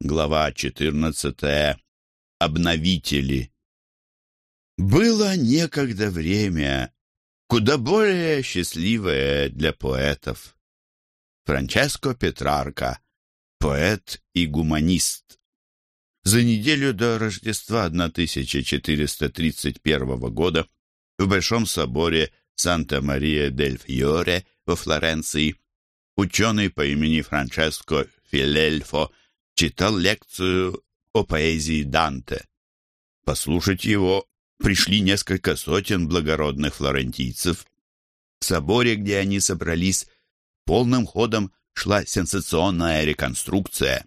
глава 14. Обновители. Было некогда время, куда более счастливое для поэтов. Франческо Петрарка, поэт и гуманист. За неделю до Рождества 1431 года в Большом соборе Санта-Мария-дель-Фьоре во Флоренции ученый по имени Франческо Филельфо читал лекцию о поэзии Данте. Послушать его пришли несколько сотен благородных флорентийцев. В соборе, где они собрались, полным ходом шла сенсационная реконструкция.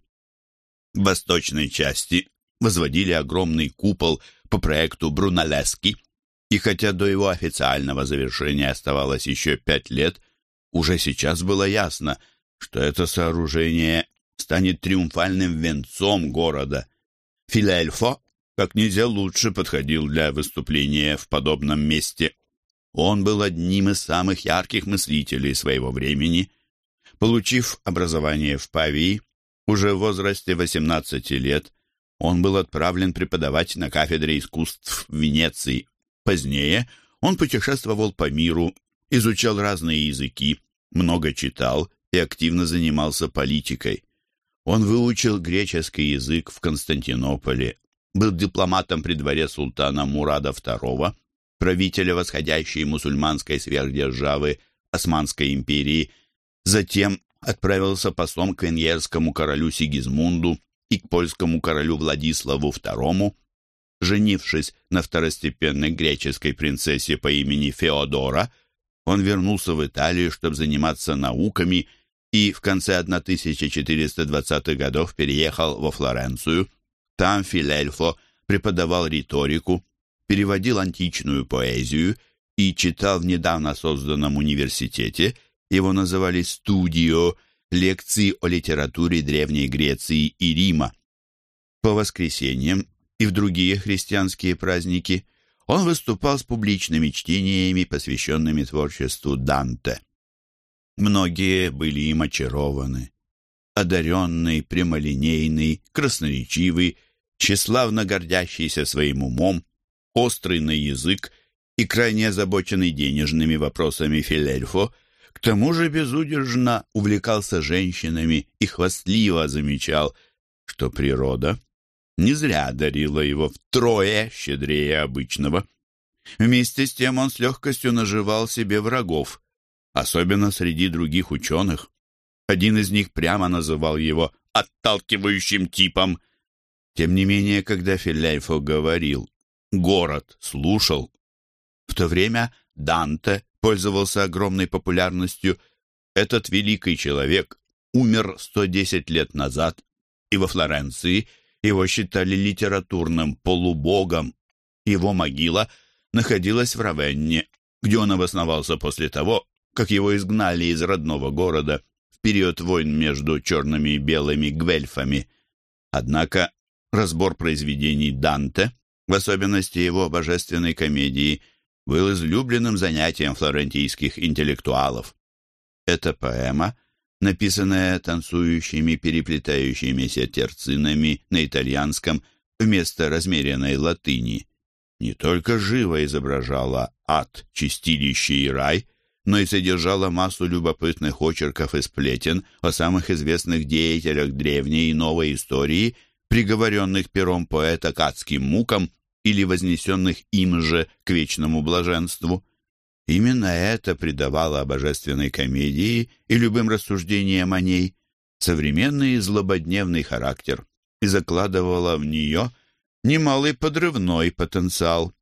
В восточной части возводили огромный купол по проекту Брунеллески, и хотя до его официального завершения оставалось еще пять лет, уже сейчас было ясно, что это сооружение станет триумфальным венцом города. Филельфо как нельзя лучше подходил для выступления в подобном месте. Он был одним из самых ярких мыслителей своего времени. Получив образование в Павии, уже в возрасте 18 лет, он был отправлен преподавать на кафедре искусств в Венеции. Позднее он путешествовал по миру, изучал разные языки, много читал и активно занимался политикой. Он выучил греческий язык в Константинополе, был дипломатом при дворе султана Мурада II, правителя восходящей мусульманской сверхдержавы Османской империи, затем отправился послом к венгерскому королю Сигизмунду и к польскому королю Владиславу II, женившись на второстепенной греческой принцессе по имени Феодора, он вернулся в Италию, чтобы заниматься науками, и в конце 1420-х годов переехал во Флоренцию – там Филельфо преподавал риторику, переводил античную поэзию и читал в недавно созданном университете, его называли «студио», лекции о литературе Древней Греции и Рима. По воскресеньям и в другие христианские праздники он выступал с публичными чтениями, посвященными творчеству Данте. Многие были им очарованы одаренный, прямолинейный, красноречивый, тщеславно гордящийся своим умом, острый на язык и крайне озабоченный денежными вопросами Филельфо, к тому же безудержно увлекался женщинами и хвастливо замечал, что природа не зря дарила его втрое щедрее обычного. Вместе с тем он с легкостью наживал себе врагов, особенно среди других ученых. Один из них прямо называл его отталкивающим типом. Тем не менее, когда Филельфо говорил, город слушал. В то время Данте пользовался огромной популярностью. Этот великий человек умер 110 лет назад, и во Флоренции его считали литературным полубогом. Его могила находилась в Равенне, где он обосновался после того, как его изгнали из родного города период войн между черными и белыми гвельфами. Однако разбор произведений Данте, в особенности его божественной комедии, был излюбленным занятием флорентийских интеллектуалов. Эта поэма, написанная танцующими переплетающимися терцинами на итальянском вместо размеренной латыни, не только живо изображала ад, чистилище и рай, но и содержала массу любопытных очерков и сплетен о самых известных деятелях древней и новой истории, приговоренных пером поэта к адским мукам или вознесенных им же к вечному блаженству. Именно это придавало божественной комедии и любым рассуждениям о ней современный злободневный характер и закладывало в нее немалый подрывной потенциал.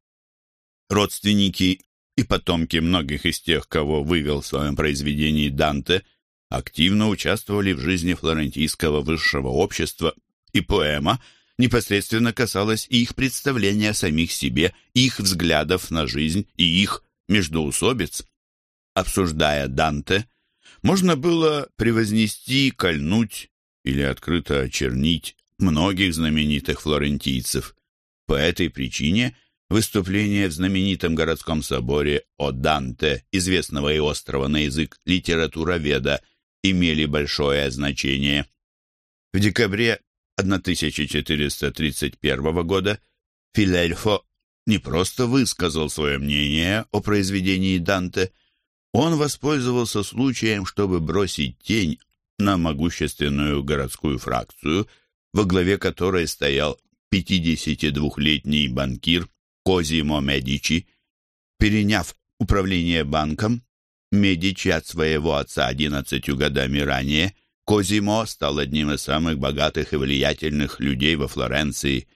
Родственники и потомки многих из тех, кого вывел в своем произведении Данте, активно участвовали в жизни флорентийского высшего общества, и поэма непосредственно касалась их представления о самих себе, их взглядов на жизнь и их междоусобиц. Обсуждая Данте, можно было превознести, кольнуть или открыто очернить многих знаменитых флорентийцев. По этой причине – Выступления в знаменитом городском соборе о Данте, известного и острова на язык литературоведа, имели большое значение. В декабре 1431 года Филельфо не просто высказал свое мнение о произведении Данте, он воспользовался случаем, чтобы бросить тень на могущественную городскую фракцию, во главе которой стоял 52-летний банкир Козимо Медичи. Переняв управление банком, Медичи от своего отца 11 годами ранее, Козимо стал одним из самых богатых и влиятельных людей во Флоренции.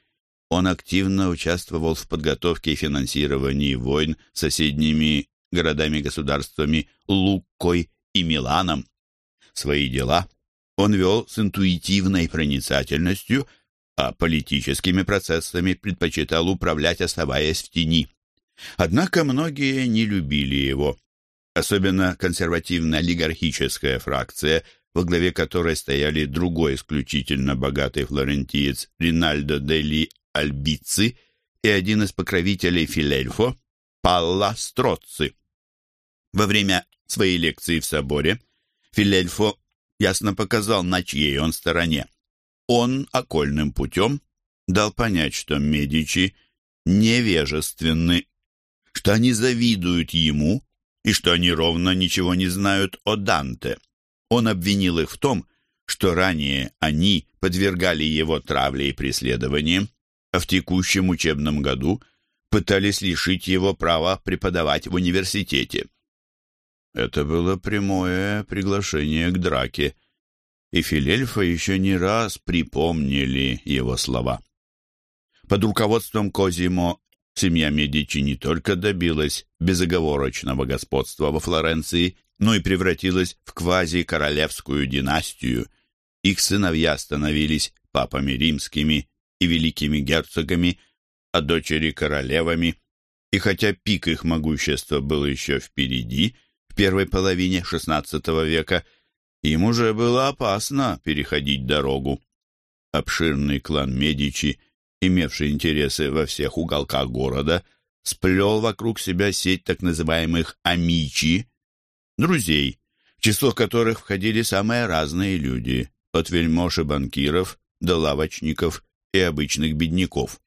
Он активно участвовал в подготовке и финансировании войн с соседними городами-государствами Луккой и Миланом. Свои дела он вел с интуитивной проницательностью, а политическими процессами предпочитал управлять, оставаясь в тени. Однако многие не любили его. Особенно консервативно-олигархическая фракция, во главе которой стояли другой исключительно богатый флорентиец Ринальдо Дели Альбици и один из покровителей Филельфо, Палла Строцци. Во время своей лекции в соборе Филельфо ясно показал, на чьей он стороне. Он окольным путем дал понять, что Медичи невежественны, что они завидуют ему и что они ровно ничего не знают о Данте. Он обвинил их в том, что ранее они подвергали его травле и преследованиям, а в текущем учебном году пытались лишить его права преподавать в университете. Это было прямое приглашение к драке, и Филельфа еще не раз припомнили его слова. Под руководством Козимо семья Медичи не только добилась безоговорочного господства во Флоренции, но и превратилась в квази-королевскую династию. Их сыновья становились папами римскими и великими герцогами, а дочери королевами. И хотя пик их могущества был еще впереди, в первой половине XVI века, им уже было опасно переходить дорогу. Обширный клан Медичи, имевший интересы во всех уголках города, сплел вокруг себя сеть так называемых «амичи», друзей, в число которых входили самые разные люди, от вельмож и банкиров до лавочников и обычных бедняков.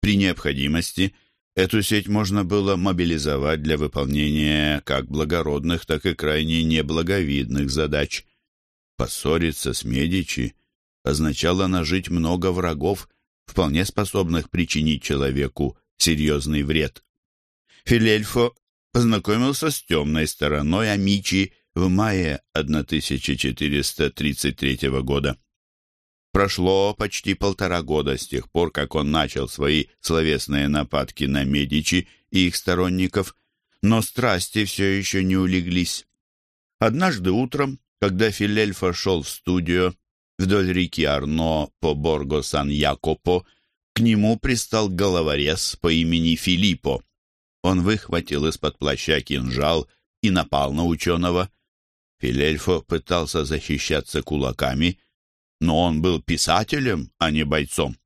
При необходимости эту сеть можно было мобилизовать для выполнения как благородных, так и крайне неблаговидных задач. Поссориться с Медичи означало нажить много врагов, вполне способных причинить человеку серьезный вред. Филельфо познакомился с темной стороной Амичи в мае 1433 года. Прошло почти полтора года с тех пор, как он начал свои словесные нападки на Медичи и их сторонников, но страсти все еще не улеглись. Однажды утром, когда Филельфа шел в студию вдоль реки Арно по Борго Сан-Якопо, к нему пристал головорез по имени Филиппо. Он выхватил из-под плаща кинжал и напал на ученого. Филельфо пытался защищаться кулаками, но он был писателем, а не бойцом.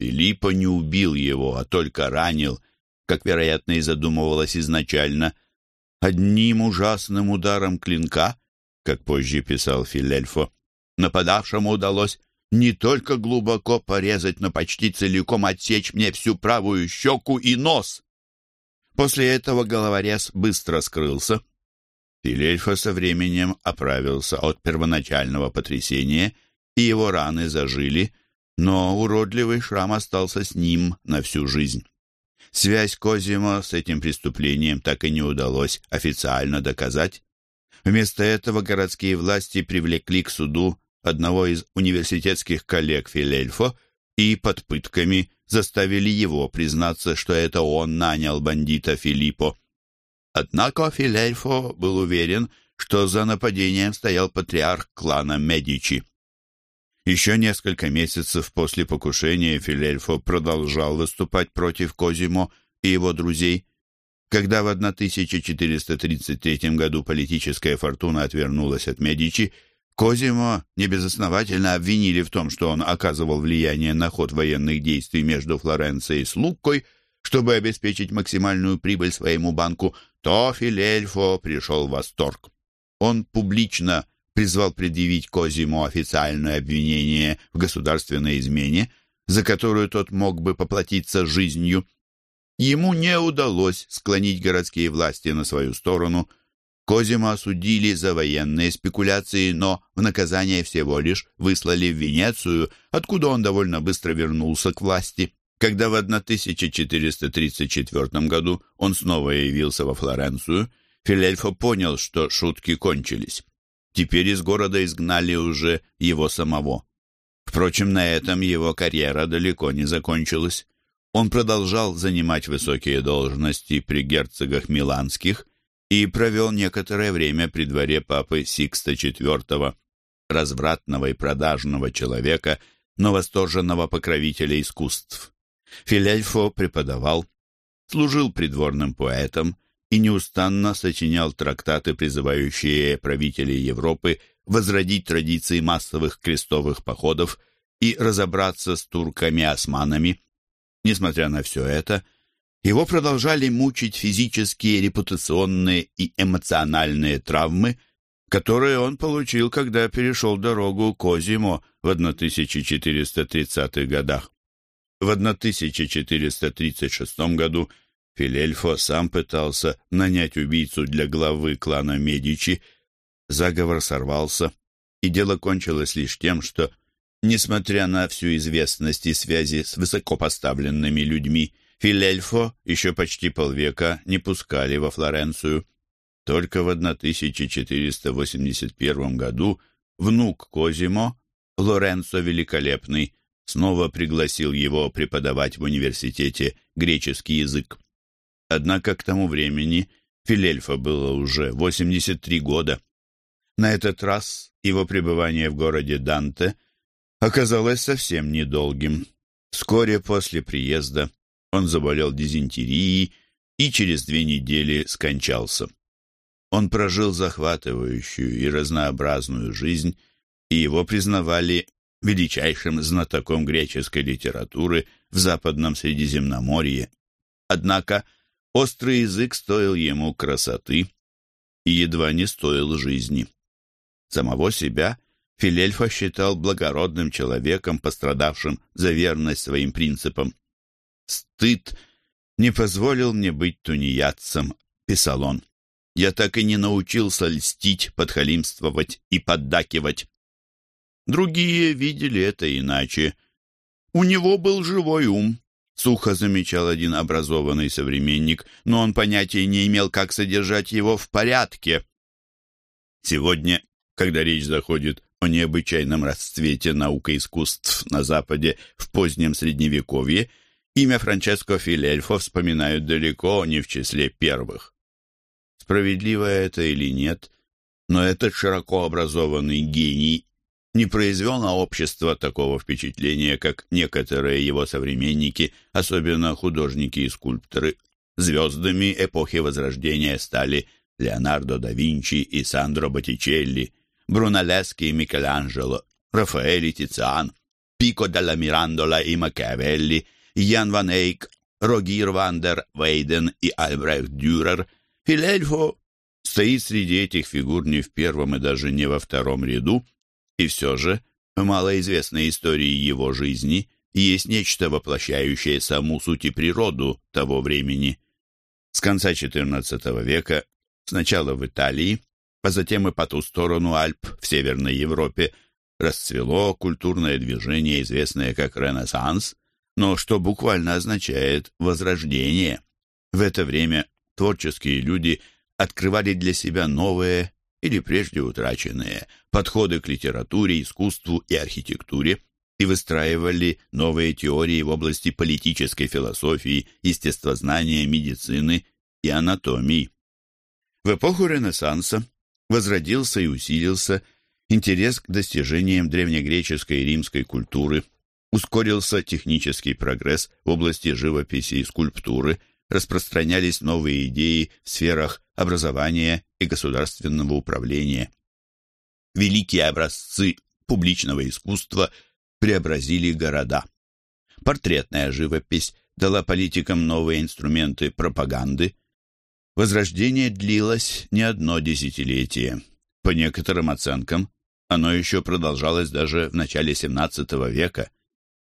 Филиппо не убил его, а только ранил, как, вероятно, и задумывалось изначально. Одним ужасным ударом клинка, как позже писал Филельфо, нападавшему удалось не только глубоко порезать, но почти целиком отсечь мне всю правую щеку и нос. После этого головорез быстро скрылся. Филельфа со временем оправился от первоначального потрясения, и его раны зажили, но уродливый шрам остался с ним на всю жизнь. Связь Козимо с этим преступлением так и не удалось официально доказать. Вместо этого городские власти привлекли к суду одного из университетских коллег Филельфо и под пытками заставили его признаться, что это он нанял бандита Филиппо. Однако Филельфо был уверен, что за нападением стоял патриарх клана Медичи. Еще несколько месяцев после покушения Филельфо продолжал выступать против Козимо и его друзей. Когда в 1433 году политическая фортуна отвернулась от Медичи, Козимо небезосновательно обвинили в том, что он оказывал влияние на ход военных действий между Флоренцией и Луккой, чтобы обеспечить максимальную прибыль своему банку, то Филельфо пришел в восторг. Он публично призвал предъявить Козиму официальное обвинение в государственной измене, за которую тот мог бы поплатиться жизнью. Ему не удалось склонить городские власти на свою сторону. Козима осудили за военные спекуляции, но в наказание всего лишь выслали в Венецию, откуда он довольно быстро вернулся к власти. Когда в 1434 году он снова явился во Флоренцию, Филельфо понял, что шутки кончились. Теперь из города изгнали уже его самого. Впрочем, на этом его карьера далеко не закончилась. Он продолжал занимать высокие должности при герцогах Миланских и провел некоторое время при дворе папы Сикста IV, развратного и продажного человека, но восторженного покровителя искусств. Филельфо преподавал, служил придворным поэтом и неустанно сочинял трактаты, призывающие правителей Европы возродить традиции массовых крестовых походов и разобраться с турками-османами. Несмотря на все это, его продолжали мучить физические, репутационные и эмоциональные травмы, которые он получил, когда перешел дорогу Козимо в 1430-х годах. В 1436 году Филельфо сам пытался нанять убийцу для главы клана Медичи. Заговор сорвался, и дело кончилось лишь тем, что, несмотря на всю известность и связи с высокопоставленными людьми, Филельфо еще почти полвека не пускали во Флоренцию. Только в 1481 году внук Козимо, Лоренцо Великолепный, снова пригласил его преподавать в университете греческий язык. Однако к тому времени Филельфа было уже 83 года. На этот раз его пребывание в городе Данте оказалось совсем недолгим. Вскоре после приезда он заболел дизентерией и через две недели скончался. Он прожил захватывающую и разнообразную жизнь, и его признавали величайшим знатоком греческой литературы в Западном Средиземноморье. Однако острый язык стоил ему красоты и едва не стоил жизни. Самого себя Филельфа считал благородным человеком, пострадавшим за верность своим принципам. «Стыд не позволил мне быть тунеядцем», — писал он. «Я так и не научился льстить, подхалимствовать и поддакивать. Другие видели это иначе. У него был живой ум, сухо замечал один образованный современник, но он понятия не имел, как содержать его в порядке. Сегодня, когда речь заходит о необычайном расцвете наук и искусств на Западе в позднем Средневековье, имя Франческо Филельфо вспоминают далеко не в числе первых. Справедливо это или нет, но этот широко образованный гений не произвел на общество такого впечатления, как некоторые его современники, особенно художники и скульпторы. Звездами эпохи Возрождения стали Леонардо да Винчи и Сандро Боттичелли, Брунеллески и Микеланджело, Рафаэль и Тициан, Пико делла Мирандола и Макиавелли, Ян Ван Эйк, Рогир Вандер Вейден и Альбрехт Дюрер, Филельфо стоит среди этих фигур не в первом и даже не во втором ряду, и все же в малоизвестной истории его жизни есть нечто, воплощающее саму суть и природу того времени. С конца XIV века, сначала в Италии, а затем и по ту сторону Альп в Северной Европе, расцвело культурное движение, известное как Ренессанс, но что буквально означает «возрождение». В это время творческие люди открывали для себя новые или прежде утраченные подходы к литературе, искусству и архитектуре и выстраивали новые теории в области политической философии, естествознания, медицины и анатомии. В эпоху Ренессанса возродился и усилился интерес к достижениям древнегреческой и римской культуры, ускорился технический прогресс в области живописи и скульптуры, распространялись новые идеи в сферах образования и государственного управления. Великие образцы публичного искусства преобразили города. Портретная живопись дала политикам новые инструменты пропаганды. Возрождение длилось не одно десятилетие. По некоторым оценкам, оно еще продолжалось даже в начале XVII века.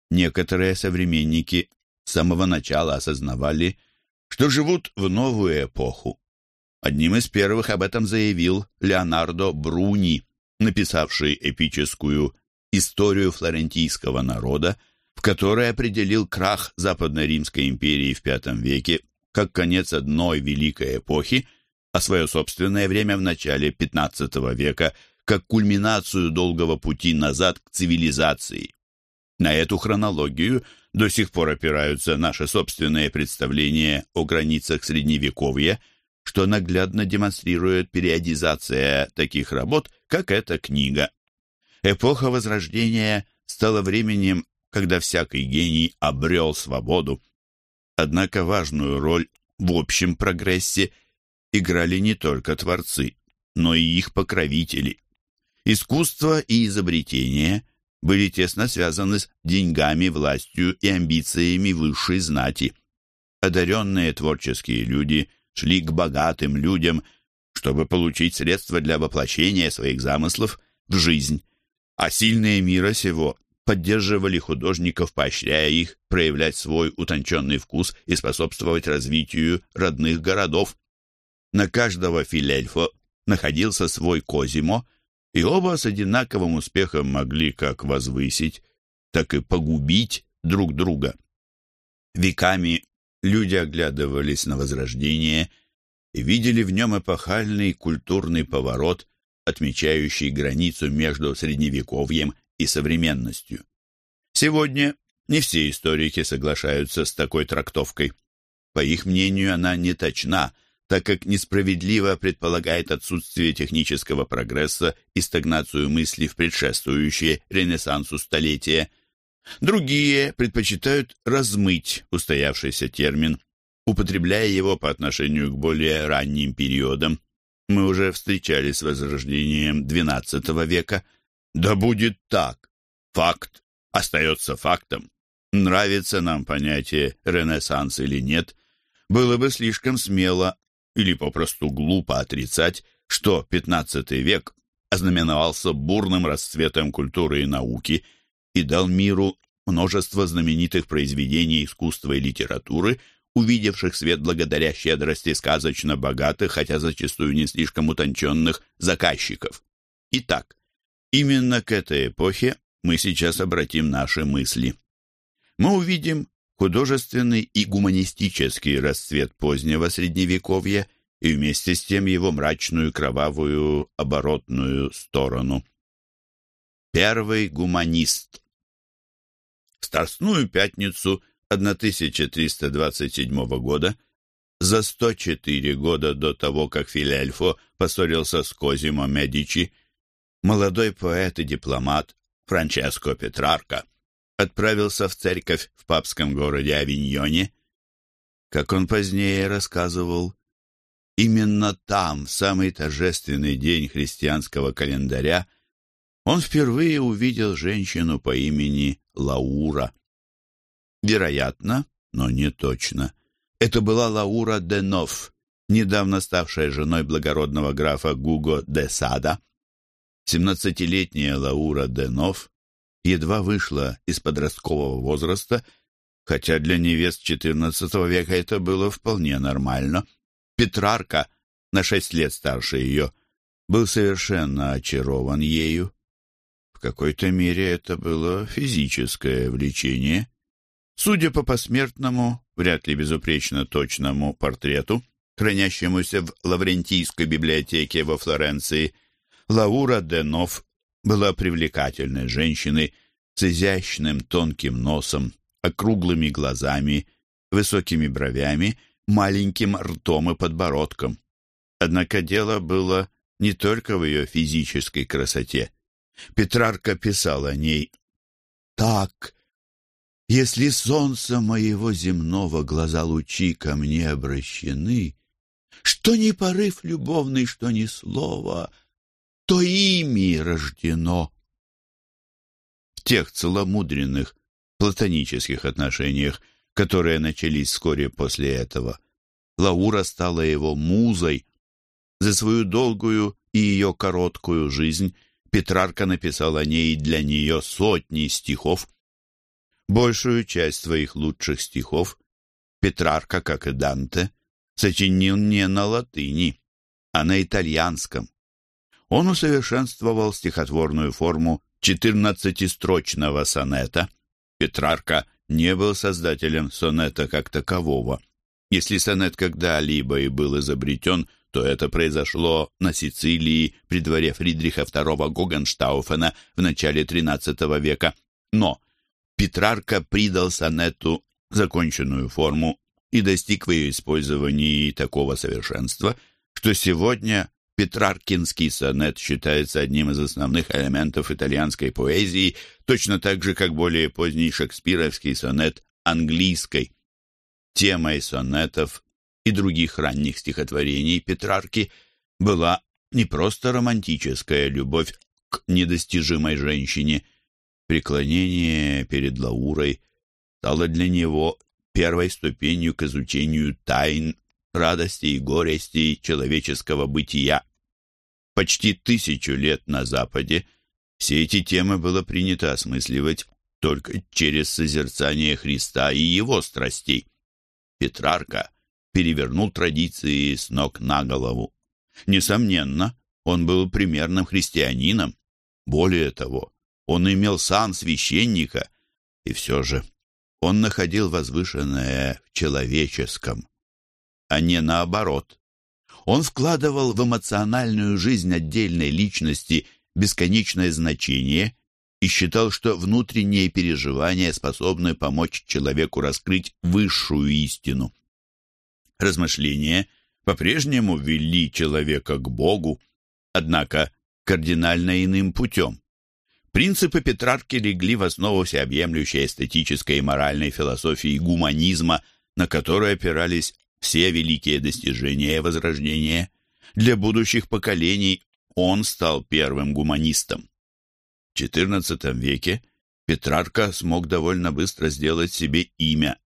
Некоторые современники с самого начала осознавали, что живут в новую эпоху. Одним из первых об этом заявил Леонардо Бруни, написавший эпическую «Историю флорентийского народа», в которой определил крах Западно-Римской империи в V веке как конец одной великой эпохи, а свое собственное время в начале XV века как кульминацию долгого пути назад к цивилизации. На эту хронологию до сих пор опираются наши собственные представления о границах Средневековья, что наглядно демонстрирует периодизация таких работ, как эта книга. Эпоха Возрождения стала временем, когда всякий гений обрел свободу. Однако важную роль в общем прогрессе играли не только творцы, но и их покровители. Искусство и изобретение были тесно связаны с деньгами, властью и амбициями высшей знати. Одаренные творческие люди шли к богатым людям, чтобы получить средства для воплощения своих замыслов в жизнь. А сильные мира сего поддерживали художников, поощряя их проявлять свой утонченный вкус и способствовать развитию родных городов. На каждого филельфа находился свой Козимо, и оба с одинаковым успехом могли как возвысить, так и погубить друг друга. Веками люди оглядывались на Возрождение и видели в нем эпохальный культурный поворот, отмечающий границу между Средневековьем и современностью. Сегодня не все историки соглашаются с такой трактовкой. По их мнению, она не точна – так как несправедливо предполагает отсутствие технического прогресса и стагнацию мысли в предшествующие Ренессансу столетия. Другие предпочитают размыть устоявшийся термин, употребляя его по отношению к более ранним периодам. Мы уже встречались с возрождением XII века. Да будет так. Факт остается фактом. Нравится нам понятие «ренессанс» или нет, было бы слишком смело или попросту глупо отрицать, что XV век ознаменовался бурным расцветом культуры и науки и дал миру множество знаменитых произведений искусства и литературы, увидевших свет благодаря щедрости сказочно богатых, хотя зачастую не слишком утонченных, заказчиков. Итак, именно к этой эпохе мы сейчас обратим наши мысли. Мы увидим художественный и гуманистический расцвет позднего Средневековья и вместе с тем его мрачную кровавую оборотную сторону. Первый гуманист В Страстную пятницу 1327 года, за 104 года до того, как Филельфо поссорился с Козимо Медичи, молодой поэт и дипломат Франческо Петрарка – отправился в церковь в папском городе Авиньоне. Как он позднее рассказывал, именно там, в самый торжественный день христианского календаря, он впервые увидел женщину по имени Лаура. Вероятно, но не точно. Это была Лаура де Нов, недавно ставшая женой благородного графа Гуго де Сада. Семнадцатилетняя Лаура де Нов едва вышла из подросткового возраста, хотя для невест XIV века это было вполне нормально. Петрарка, на шесть лет старше ее, был совершенно очарован ею. В какой-то мере это было физическое влечение. Судя по посмертному, вряд ли безупречно точному портрету, хранящемуся в Лаврентийской библиотеке во Флоренции, Лаура Денов была привлекательной женщиной с изящным тонким носом, округлыми глазами, высокими бровями, маленьким ртом и подбородком. Однако дело было не только в ее физической красоте. Петрарка писал о ней «Так, если солнце моего земного глаза лучи ко мне обращены, что ни порыв любовный, что ни слово — то ими рождено. В тех целомудренных, платонических отношениях, которые начались вскоре после этого, Лаура стала его музой. За свою долгую и ее короткую жизнь, Петрарка написал о ней для нее сотни стихов. Большую часть своих лучших стихов Петрарка, как и Данте, сочинил не на латыни, а на итальянском. Он усовершенствовал стихотворную форму четырнадцатистрочного сонета. Петрарка не был создателем сонета как такового. Если сонет когда-либо и был изобретен, то это произошло на Сицилии при дворе Фридриха II Гогенштауфена в начале XIII века. Но Петрарка придал сонету законченную форму и достиг в ее использовании такого совершенства, что сегодня Петраркинский сонет считается одним из основных элементов итальянской поэзии, точно так же, как более поздний шекспировский сонет английской. Темой сонетов и других ранних стихотворений Петрарки была не просто романтическая любовь к недостижимой женщине. Преклонение перед Лаурой стало для него первой ступенью к изучению тайн радости и горести человеческого бытия. Почти тысячу лет на Западе все эти темы было принято осмысливать только через созерцание Христа и его страстей. Петрарка перевернул традиции с ног на голову. Несомненно, он был примерным христианином. Более того, он имел сан священника, и все же он находил возвышенное в человеческом а не наоборот. Он вкладывал в эмоциональную жизнь отдельной личности бесконечное значение и считал, что внутренние переживания способны помочь человеку раскрыть высшую истину. Размышления по-прежнему вели человека к Богу, однако кардинально иным путем. Принципы Петрарки легли в основу всеобъемлющей эстетической и моральной философии гуманизма, на которой опирались все великие достижения Возрождения. Для будущих поколений он стал первым гуманистом. В XIV веке Петрарка смог довольно быстро сделать себе имя.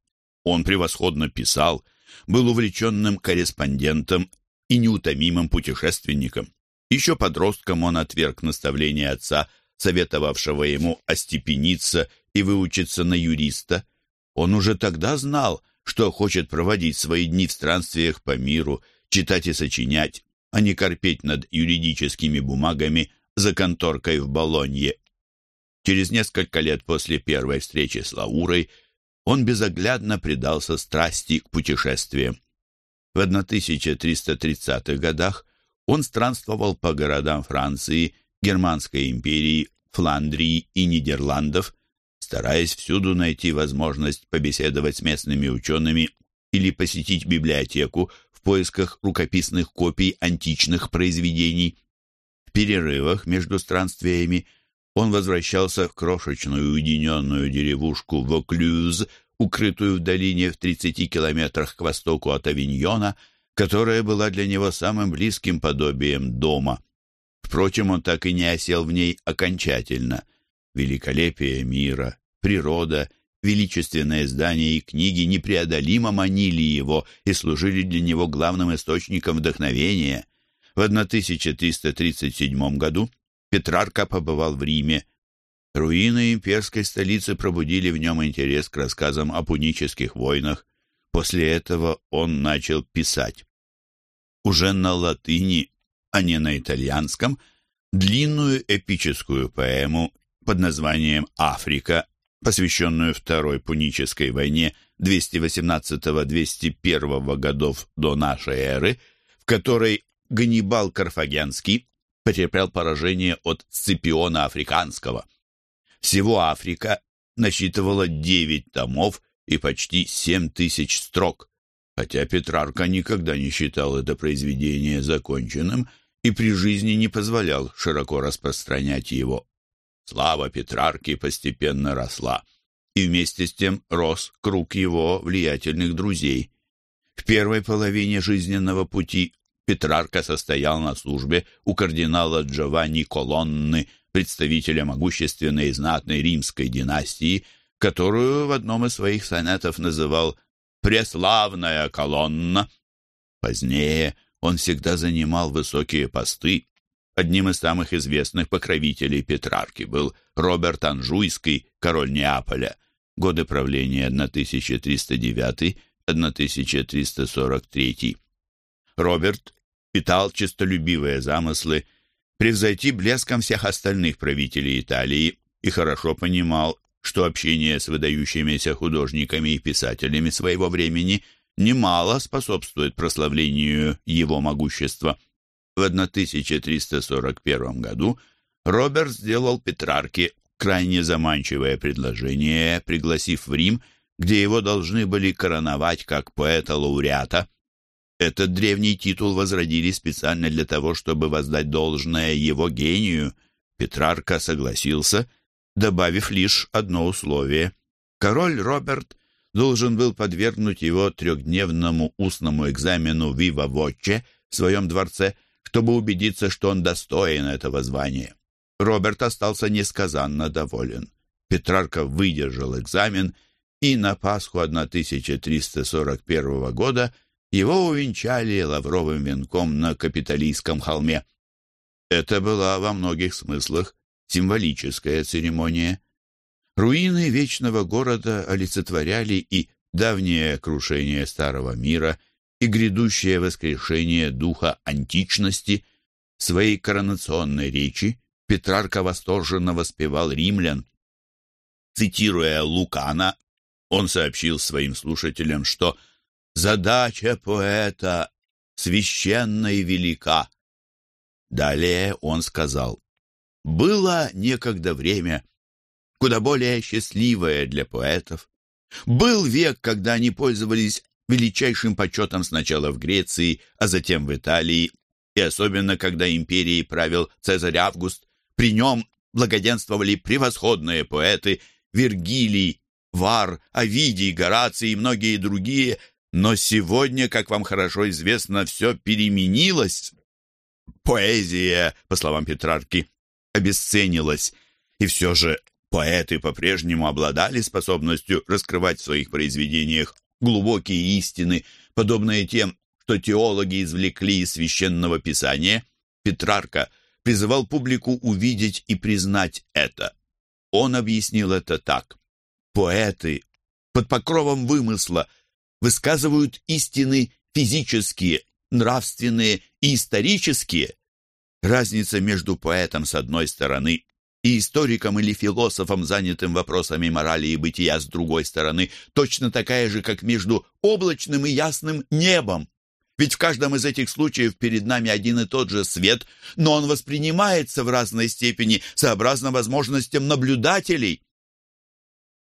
Он превосходно писал, был увлеченным корреспондентом и неутомимым путешественником. Еще подростком он отверг наставление отца, советовавшего ему остепениться и выучиться на юриста. Он уже тогда знал, что хочет проводить свои дни в странствиях по миру, читать и сочинять, а не корпеть над юридическими бумагами за конторкой в Болонье. Через несколько лет после первой встречи с Лаурой он безоглядно предался страсти к путешествиям. В 1330-х годах он странствовал по городам Франции, Германской империи, Фландрии и Нидерландов, стараясь всюду найти возможность побеседовать с местными учеными или посетить библиотеку в поисках рукописных копий античных произведений. В перерывах между странствиями он возвращался в крошечную уединенную деревушку Воклюз, укрытую в долине в 30 километрах к востоку от Авиньона, которая была для него самым близким подобием дома. Впрочем, он так и не осел в ней окончательно. Великолепие мира, природа, величественные здания и книги непреодолимо манили его и служили для него главным источником вдохновения. В 1337 году Петрарка побывал в Риме. Руины имперской столицы пробудили в нем интерес к рассказам о пунических войнах. После этого он начал писать. Уже на латыни, а не на итальянском, длинную эпическую поэму под названием «Африка», посвященную Второй Пунической войне 218-201 годов до нашей эры, в которой Ганнибал Карфагенский потерпел поражение от Сципиона Африканского. Всего Африка насчитывала 9 томов и почти 7 тысяч строк, хотя Петрарка никогда не считал это произведение законченным и при жизни не позволял широко распространять его. Слава Петрарки постепенно росла, и вместе с тем рос круг его влиятельных друзей. В первой половине жизненного пути Петрарка состоял на службе у кардинала Джованни Колонны, представителя могущественной и знатной римской династии, которую в одном из своих сонетов называл «преславная колонна». Позднее он всегда занимал высокие посты Одним из самых известных покровителей Петрарки был Роберт Анжуйский, король Неаполя, годы правления 1309-1343. Роберт питал честолюбивые замыслы превзойти блеском всех остальных правителей Италии и хорошо понимал, что общение с выдающимися художниками и писателями своего времени немало способствует прославлению его могущества. В 1341 году Роберт сделал Петрарке крайне заманчивое предложение, пригласив в Рим, где его должны были короновать как поэта-лауреата. Этот древний титул возродили специально для того, чтобы воздать должное его гению. Петрарка согласился, добавив лишь одно условие. Король Роберт должен был подвергнуть его трехдневному устному экзамену «Вива Вотче» в своем дворце – чтобы убедиться, что он достоин этого звания. Роберт остался несказанно доволен. Петрарка выдержал экзамен, и на Пасху 1341 года его увенчали лавровым венком на Капитолийском холме. Это была во многих смыслах символическая церемония. Руины вечного города олицетворяли и давнее крушение старого мира, и грядущее воскрешение духа античности, в своей коронационной речи Петрарка восторженно воспевал римлян. Цитируя Лукана, он сообщил своим слушателям, что «задача поэта священна и велика». Далее он сказал «Было некогда время, куда более счастливое для поэтов. Был век, когда они пользовались величайшим почетом сначала в Греции, а затем в Италии, и особенно когда империей правил Цезарь Август, при нем благоденствовали превосходные поэты Вергилий, Вар, Овидий, Гораций и многие другие, но сегодня, как вам хорошо известно, все переменилось. Поэзия, по словам Петрарки, обесценилась, и все же поэты по-прежнему обладали способностью раскрывать в своих произведениях глубокие истины, подобные тем, что теологи извлекли из священного писания, Петрарка призывал публику увидеть и признать это. Он объяснил это так. Поэты под покровом вымысла высказывают истины физические, нравственные и исторические. Разница между поэтом с одной стороны и историком или философом, занятым вопросами морали и бытия с другой стороны, точно такая же, как между облачным и ясным небом. Ведь в каждом из этих случаев перед нами один и тот же свет, но он воспринимается в разной степени сообразно возможностям наблюдателей.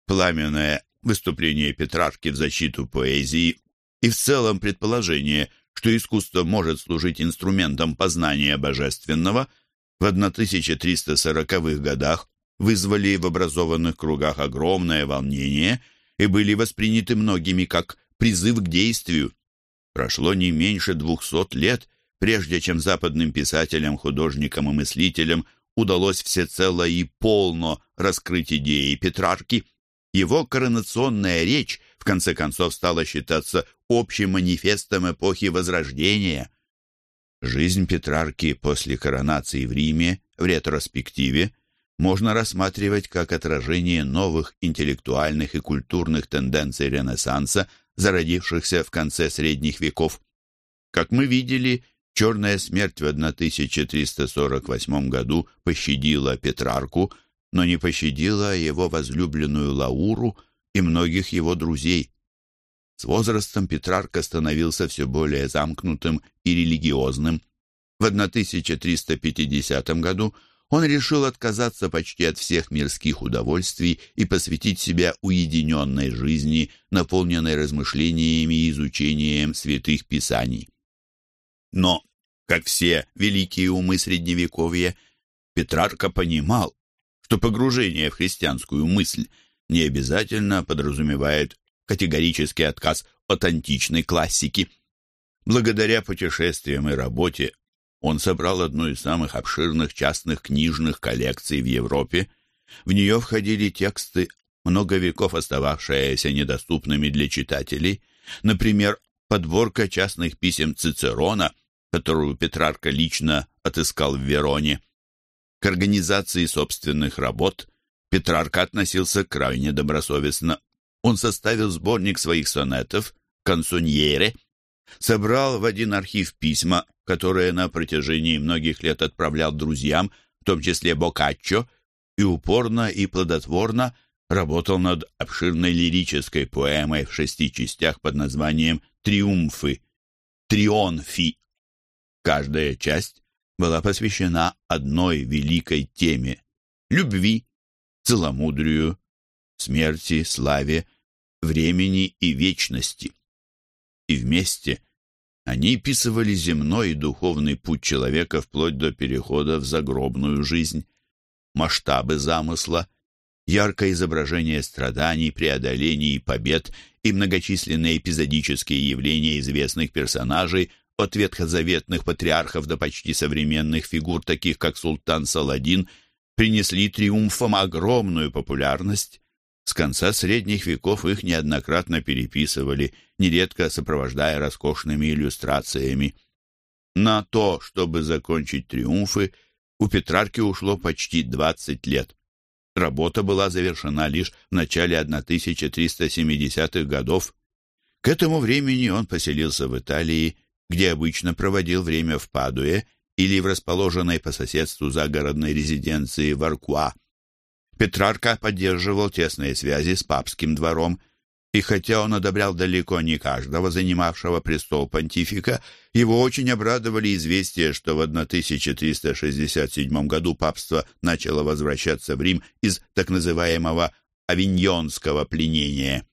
Пламенное выступление Петрарки в защиту поэзии и в целом предположение, что искусство может служить инструментом познания божественного – в 1340-х годах вызвали в образованных кругах огромное волнение и были восприняты многими как призыв к действию. Прошло не меньше двухсот лет, прежде чем западным писателям, художникам и мыслителям удалось всецело и полно раскрыть идеи Петрарки. Его коронационная речь, в конце концов, стала считаться общим манифестом эпохи Возрождения – Жизнь Петрарки после коронации в Риме в ретроспективе можно рассматривать как отражение новых интеллектуальных и культурных тенденций Ренессанса, зародившихся в конце средних веков. Как мы видели, черная смерть в 1348 году пощадила Петрарку, но не пощадила его возлюбленную Лауру и многих его друзей. С возрастом Петрарка становился все более замкнутым и религиозным. В 1350 году он решил отказаться почти от всех мирских удовольствий и посвятить себя уединенной жизни, наполненной размышлениями и изучением святых писаний. Но, как все великие умы Средневековья, Петрарка понимал, что погружение в христианскую мысль не обязательно подразумевает категорический отказ от античной классики. Благодаря путешествиям и работе он собрал одну из самых обширных частных книжных коллекций в Европе. В нее входили тексты, много веков остававшиеся недоступными для читателей, например, подборка частных писем Цицерона, которую Петрарка лично отыскал в Вероне. К организации собственных работ Петрарка относился крайне добросовестно. Он составил сборник своих сонетов «Консуньере», собрал в один архив письма, которые на протяжении многих лет отправлял друзьям, в том числе Боккаччо, и упорно и плодотворно работал над обширной лирической поэмой в шести частях под названием «Триумфы», «Трионфи». Каждая часть была посвящена одной великой теме — любви, целомудрию, смерти, славе, времени и вечности. И вместе они писывали земной и духовный путь человека вплоть до перехода в загробную жизнь, масштабы замысла, яркое изображение страданий, преодолений и побед и многочисленные эпизодические явления известных персонажей от ветхозаветных патриархов до почти современных фигур, таких как султан Саладин, принесли триумфом огромную популярность. С конца средних веков их неоднократно переписывали, нередко сопровождая роскошными иллюстрациями. На то, чтобы закончить триумфы, у Петрарки ушло почти 20 лет. Работа была завершена лишь в начале 1370-х годов. К этому времени он поселился в Италии где обычно проводил время в Падуе или в расположенной по соседству загородной резиденции Варкуа. Петрарка поддерживал тесные связи с папским двором, и хотя он одобрял далеко не каждого занимавшего престол понтифика, его очень обрадовали известия, что в 1367 году папство начало возвращаться в Рим из так называемого авиньонского пленения.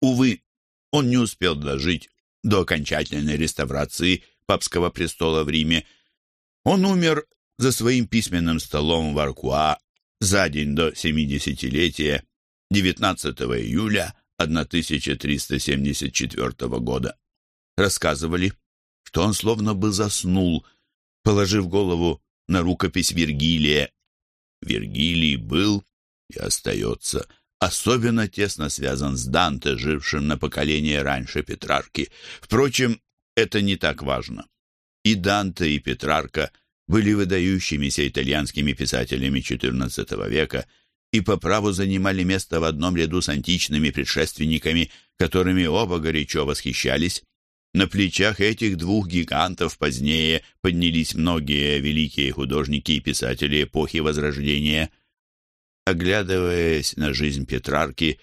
Увы, он не успел дожить до окончательной реставрации папского престола в Риме. Он умер за своим письменным столом в Аркуа за день до семидесятилетия 19 июля 1374 года. Рассказывали, что он словно бы заснул, положив голову на рукопись Вергилия. Вергилий был и остается – особенно тесно связан с Данте, жившим на поколение раньше Петрарки. Впрочем, это не так важно. И Данте, и Петрарка были выдающимися итальянскими писателями XIV века и по праву занимали место в одном ряду с античными предшественниками, которыми оба горячо восхищались. На плечах этих двух гигантов позднее поднялись многие великие художники и писатели эпохи Возрождения – Оглядываясь на жизнь Петрарки,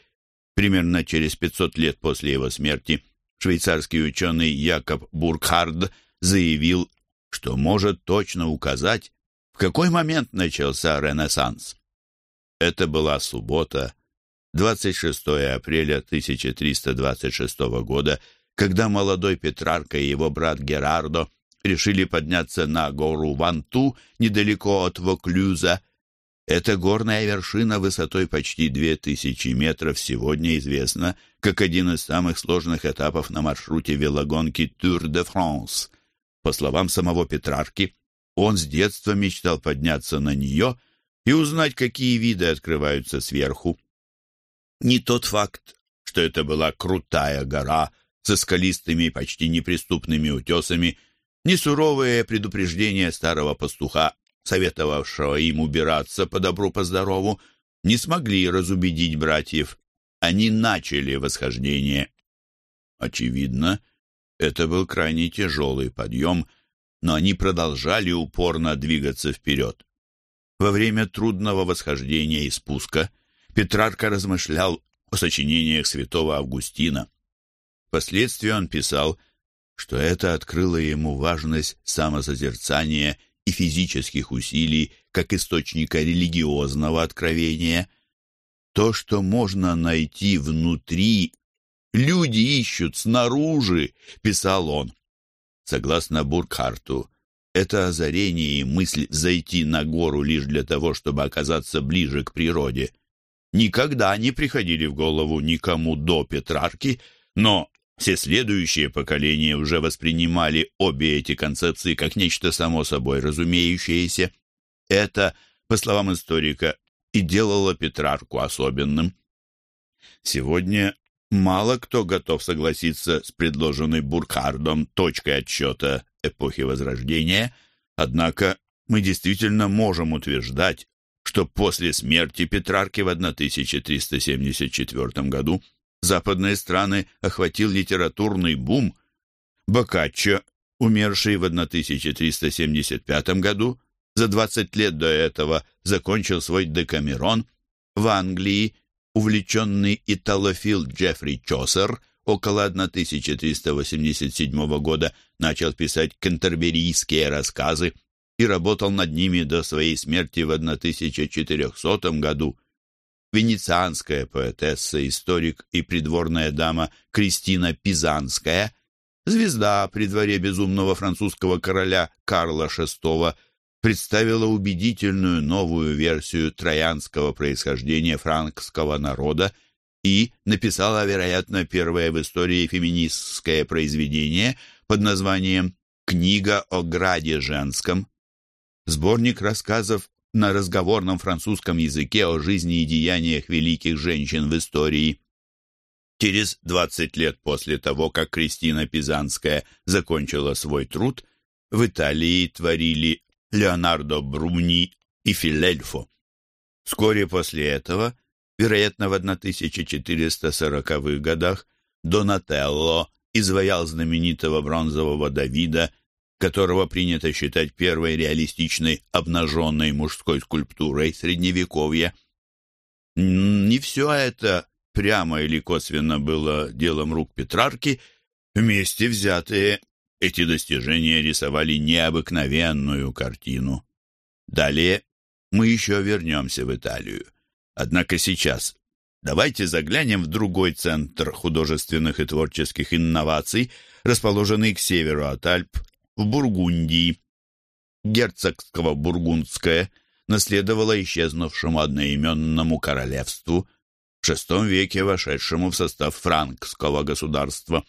примерно через 500 лет после его смерти, швейцарский ученый Якоб Буркхард заявил, что может точно указать, в какой момент начался Ренессанс. Это была суббота, 26 апреля 1326 года, когда молодой Петрарка и его брат Герардо решили подняться на гору Ванту недалеко от Воклюза, эта горная вершина высотой почти 2000 метров сегодня известна как один из самых сложных этапов на маршруте велогонки Тур де Франс. По словам самого Петрарки, он с детства мечтал подняться на нее и узнать, какие виды открываются сверху. Не тот факт, что это была крутая гора со скалистыми и почти неприступными утесами, не суровые предупреждения старого пастуха советовавшего им убираться по добру, по здорову, не смогли разубедить братьев. Они начали восхождение. Очевидно, это был крайне тяжелый подъем, но они продолжали упорно двигаться вперед. Во время трудного восхождения и спуска Петрарка размышлял о сочинениях святого Августина. Впоследствии он писал, что это открыло ему важность самосозерцания и физических усилий как источника религиозного откровения. То, что можно найти внутри, люди ищут снаружи, писал он. Согласно Буркхарту, это озарение и мысль зайти на гору лишь для того, чтобы оказаться ближе к природе, никогда не приходили в голову никому до Петрарки, но все следующие поколения уже воспринимали обе эти концепции как нечто само собой разумеющееся. Это, по словам историка, и делало Петрарку особенным. Сегодня мало кто готов согласиться с предложенной Буркхардом точкой отсчета эпохи Возрождения, Однако мы действительно можем утверждать, что после смерти Петрарки в 1374 году западные страны охватил литературный бум. Боккаччо, умерший в 1375 году, за 20 лет до этого закончил свой Декамерон. В Англии увлеченный италофил Джеффри Чосер около 1387 года начал писать кантерберийские рассказы и работал над ними до своей смерти в 1400 году. Венецианская поэтесса, историк и придворная дама Кристина Пизанская, звезда при дворе безумного французского короля Карла VI, представила убедительную новую версию троянского происхождения франкского народа и написала, вероятно, первое в истории феминистское произведение под названием «Книга о граде женском», сборник рассказов на разговорном французском языке о жизни и деяниях великих женщин в истории. Через 20 лет после того, как Кристина Пизанская закончила свой труд, в Италии творили Леонардо Бруни и Филельфо. Вскоре после этого, вероятно, в 1440-х годах, Донателло изваял знаменитого бронзового Давида которого принято считать первой реалистичной обнаженной мужской скульптурой Средневековья. Не все это прямо или косвенно было делом рук Петрарки, вместе взятые эти достижения рисовали необыкновенную картину. Далее мы еще вернемся в Италию. Однако сейчас давайте заглянем в другой центр художественных и творческих инноваций, расположенный к северу от Альп в Бургундии. Герцогского Бургундское наследовало исчезнувшему одноименному королевству, в VI веке вошедшему в состав франкского государства.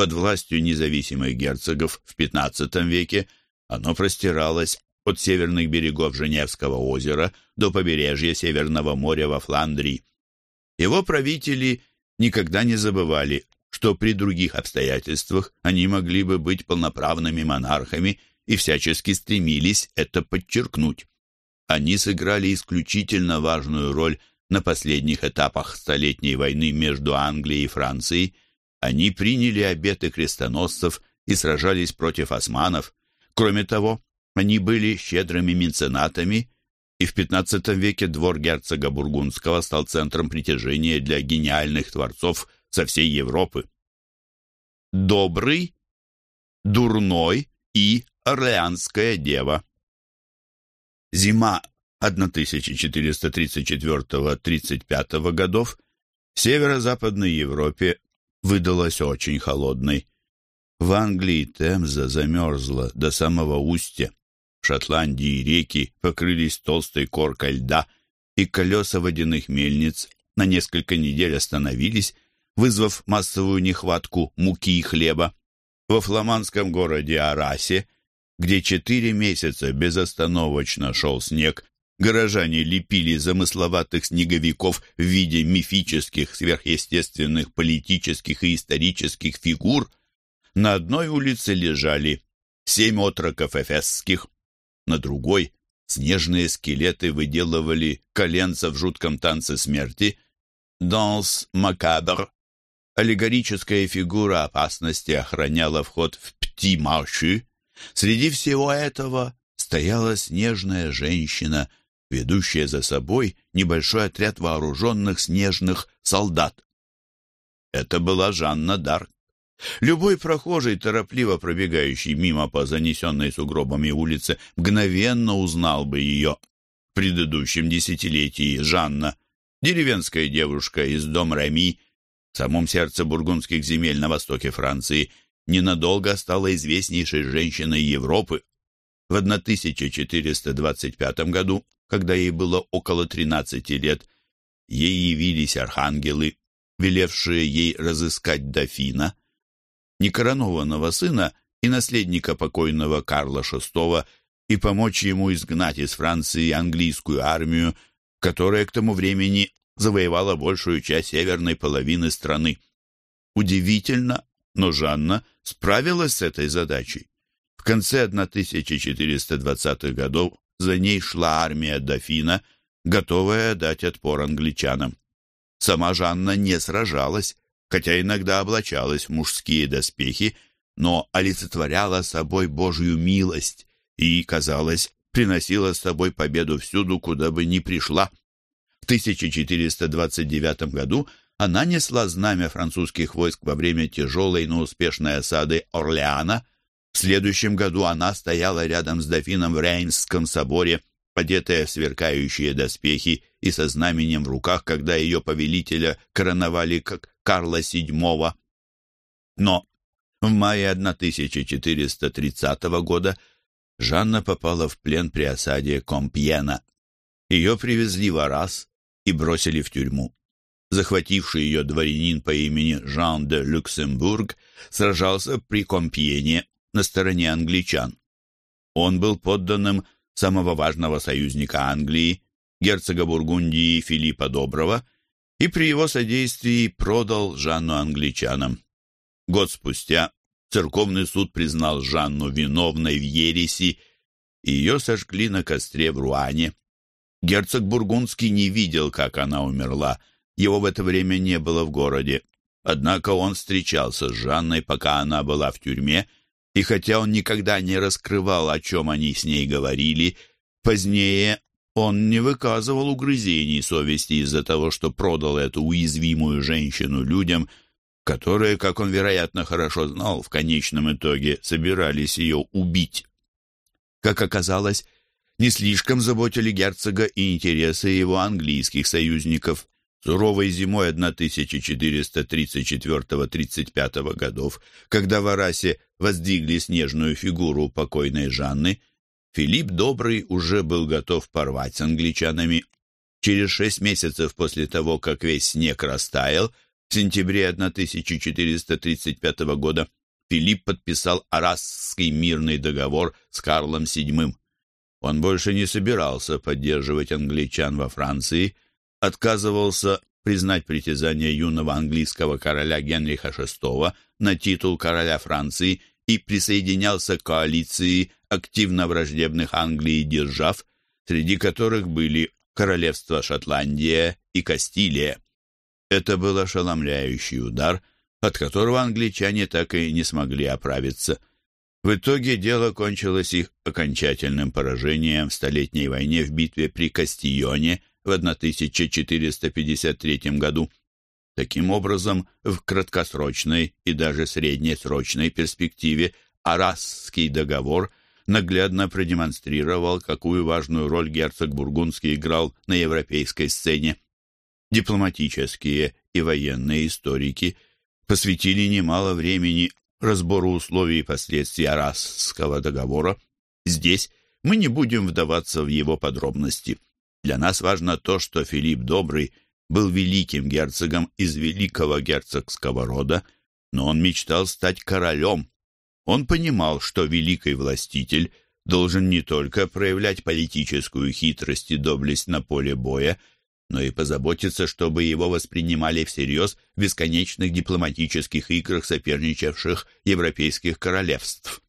Под властью независимых герцогов в XV веке оно простиралось от северных берегов Женевского озера до побережья Северного моря во Фландрии. Его правители никогда не забывали что при других обстоятельствах они могли бы быть полноправными монархами и всячески стремились это подчеркнуть. Они сыграли исключительно важную роль на последних этапах Столетней войны между Англией и Францией. Они приняли обеты крестоносцев и сражались против османов. Кроме того, они были щедрыми меценатами, и в XV веке двор герцога Бургундского стал центром притяжения для гениальных творцов – со всей Европы. Добрый, дурной и Орлеанская дева. Зима 1434-35 годов в северо-западной Европе выдалась очень холодной. В Англии Темза замерзла до самого устья. В Шотландии реки покрылись толстой коркой льда, и колеса водяных мельниц на несколько недель остановились, вызвав массовую нехватку муки и хлеба. Во фламандском городе Арасе, где четыре месяца безостановочно шел снег, горожане лепили замысловатых снеговиков в виде мифических, сверхъестественных, политических и исторических фигур. На одной улице лежали семь отроков эфесских, на другой снежные скелеты выделывали коленца в жутком танце смерти, «Данс макабр», Аллегорическая фигура опасности охраняла вход в Пти-Марши. Среди всего этого стояла снежная женщина, ведущая за собой небольшой отряд вооруженных снежных солдат. Это была Жанна Дарк. Любой прохожий, торопливо пробегающий мимо по занесенной сугробами улице, мгновенно узнал бы ее. В предыдущем десятилетии Жанна, деревенская девушка из дом Рами, в самом сердце бургундских земель на востоке Франции, ненадолго стала известнейшей женщиной Европы. В 1425 году, когда ей было около 13 лет, ей явились архангелы, велевшие ей разыскать дофина, некоронованного сына и наследника покойного Карла VI, и помочь ему изгнать из Франции английскую армию, которая к тому времени завоевала большую часть северной половины страны. Удивительно, но Жанна справилась с этой задачей. В конце 1420-х годов за ней шла армия дофина, готовая дать отпор англичанам. Сама Жанна не сражалась, хотя иногда облачалась в мужские доспехи, но олицетворяла собой Божью милость и, казалось, приносила с собой победу всюду, куда бы ни пришла. В 1429 году она несла знамя французских войск во время тяжелой, но успешной осады Орлеана. В следующем году она стояла рядом с дофином в Рейнском соборе, одетая в сверкающие доспехи и со знаменем в руках, когда ее повелителя короновали как Карла VII. Но в мае 1430 года Жанна попала в плен при осаде Компьена. Ее привезли в Арас и бросили в тюрьму. Захвативший ее дворянин по имени Жан де Люксембург сражался при Компьене на стороне англичан. Он был подданным самого важного союзника Англии, герцога Бургундии Филиппа Доброго, и при его содействии продал Жанну англичанам. Год спустя церковный суд признал Жанну виновной в ереси, и ее сожгли на костре в Руане. Герцог Бургундский не видел, как она умерла, его в это время не было в городе. Однако он встречался с Жанной, пока она была в тюрьме, и хотя он никогда не раскрывал, о чем они с ней говорили, позднее он не выказывал угрызений совести из-за того, что продал эту уязвимую женщину людям, которые, как он, вероятно, хорошо знал, в конечном итоге собирались ее убить. Как оказалось, не слишком заботили герцога и интересы его английских союзников. Суровой зимой 1434-35 годов, когда в Арасе воздвигли снежную фигуру покойной Жанны, Филипп Добрый уже был готов порвать с англичанами. Через шесть месяцев после того, как весь снег растаял, в сентябре 1435 года Филипп подписал Арасский мирный договор с Карлом VII. Он больше не собирался поддерживать англичан во Франции, отказывался признать притязание юного английского короля Генриха VI на титул короля Франции и присоединялся к коалиции активно враждебных Англии держав, среди которых были королевство Шотландия и Кастилия. Это был ошеломляющий удар, от которого англичане так и не смогли оправиться. В итоге дело кончилось их окончательным поражением в Столетней войне в битве при Кастионе в 1453 году. Таким образом, в краткосрочной и даже среднесрочной перспективе Арасский договор наглядно продемонстрировал, какую важную роль герцог Бургундский играл на европейской сцене. Дипломатические и военные историки посвятили немало времени разбору условий и последствий Арасского договора. Здесь мы не будем вдаваться в его подробности. Для нас важно то, что Филипп Добрый был великим герцогом из великого герцогского рода, но он мечтал стать королем. Он понимал, что великий властитель должен не только проявлять политическую хитрость и доблесть на поле боя, но и позаботиться, чтобы его воспринимали всерьез в бесконечных дипломатических играх соперничавших европейских королевств.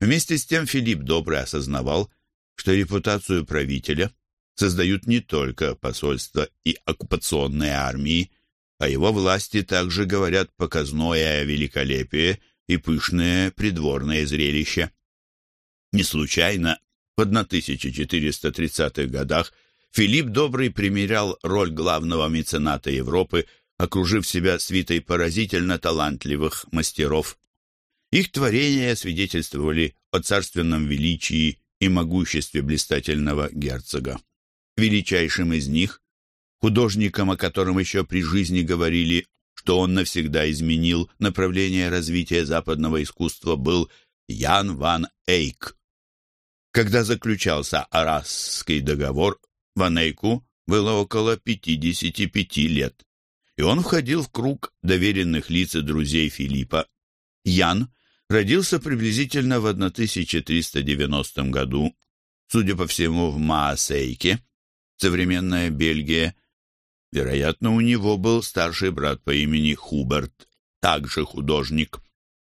Вместе с тем Филипп Добрый осознавал, что репутацию правителя создают не только посольства и оккупационные армии, а его власти также говорят показное великолепие и пышное придворное зрелище. Не случайно в 1430-х годах Филипп Добрый примерял роль главного мецената Европы, окружив себя свитой поразительно талантливых мастеров. Их творения свидетельствовали о царственном величии и могуществе блистательного герцога. Величайшим из них, художником, о котором еще при жизни говорили, что он навсегда изменил направление развития западного искусства, был Ян ван Эйк. Когда заключался Арасский договор, Ван Эйку было около 55 лет, и он входил в круг доверенных лиц и друзей Филиппа. Ян родился приблизительно в 1390 году, судя по всему, в Маасейке, современная Бельгия. Вероятно, у него был старший брат по имени Хуберт, также художник.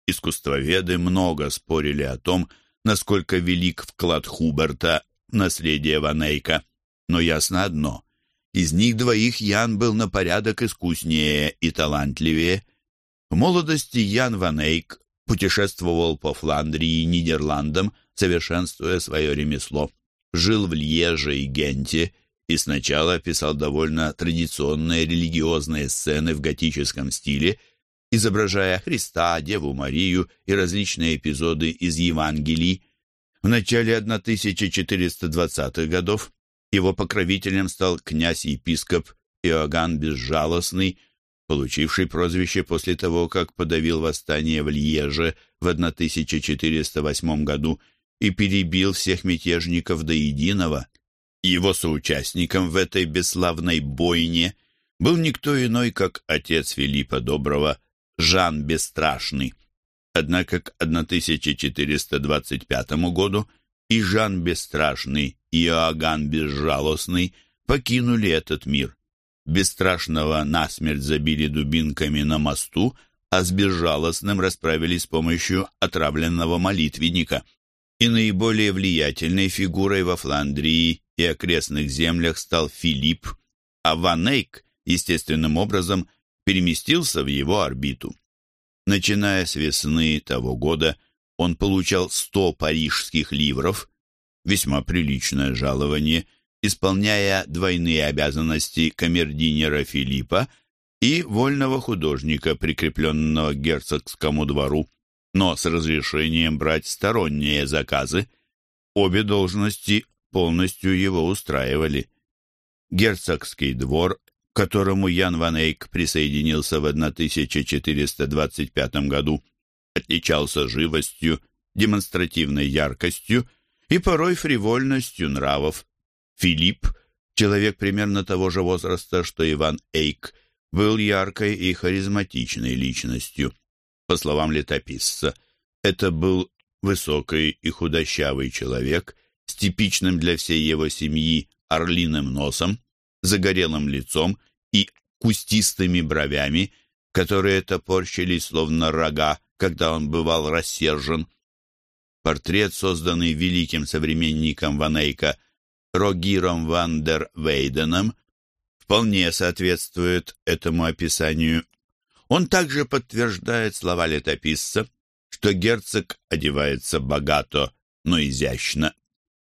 Искусствоведы много спорили о том, насколько велик вклад Хуберта в наследие Ванейка, но ясно одно. Из них двоих Ян был на порядок искуснее и талантливее. В молодости Ян Ванейк путешествовал по Фландрии и Нидерландам, совершенствуя свое ремесло. Жил в Льеже и Генте и сначала писал довольно традиционные религиозные сцены в готическом стиле, изображая Христа, Деву Марию и различные эпизоды из Евангелий. В начале 1420-х годов его покровителем стал князь-епископ Иоганн Безжалостный, получивший прозвище после того, как подавил восстание в Льеже в 1408 году и перебил всех мятежников до единого. Его соучастником в этой бесславной бойне был никто иной, как отец Филиппа Доброго, Жан Бесстрашный. Однако к 1425 году и Жан Бесстрашный, и Иоганн Безжалостный покинули этот мир. Бесстрашного насмерть забили дубинками на мосту, а с Безжалостным расправились с помощью отравленного молитвенника. И наиболее влиятельной фигурой во Фландрии и окрестных землях стал Филипп, а Ванейк естественным образом переместился в его орбиту. Начиная с весны того года, он получал 100 парижских ливров, весьма приличное жалование, исполняя двойные обязанности камердинера Филиппа и вольного художника, прикрепленного к герцогскому двору, но с разрешением брать сторонние заказы. Обе должности полностью его устраивали. Герцогский двор, к которому Ян Ван Эйк присоединился в 1425 году, отличался живостью, демонстративной яркостью и порой фривольностью нравов. Филипп, человек примерно того же возраста, что Иван Эйк, был яркой и харизматичной личностью. По словам летописца, это был высокий и худощавый человек с типичным для всей его семьи орлиным носом, загорелым лицом и кустистыми бровями, которые топорщились словно рога, когда он бывал рассержен. Портрет, созданный великим современником Ванейка Рогиром Ван дер Вейденом, вполне соответствует этому описанию. Он также подтверждает слова летописца, что герцог одевается богато, но изящно.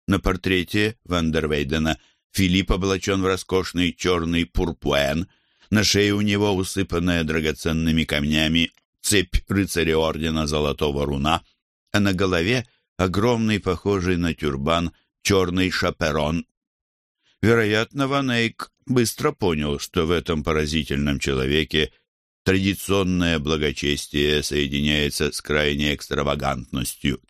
На портрете Ван дер Вейдена Филипп облачен в роскошный черный пурпуэн, на шее у него усыпанная драгоценными камнями цепь рыцаря ордена Золотого Руна, а на голове огромный, похожий на тюрбан, черный шаперон. Вероятно, Ван Эйк быстро понял, что в этом поразительном человеке традиционное благочестие соединяется с крайней экстравагантностью.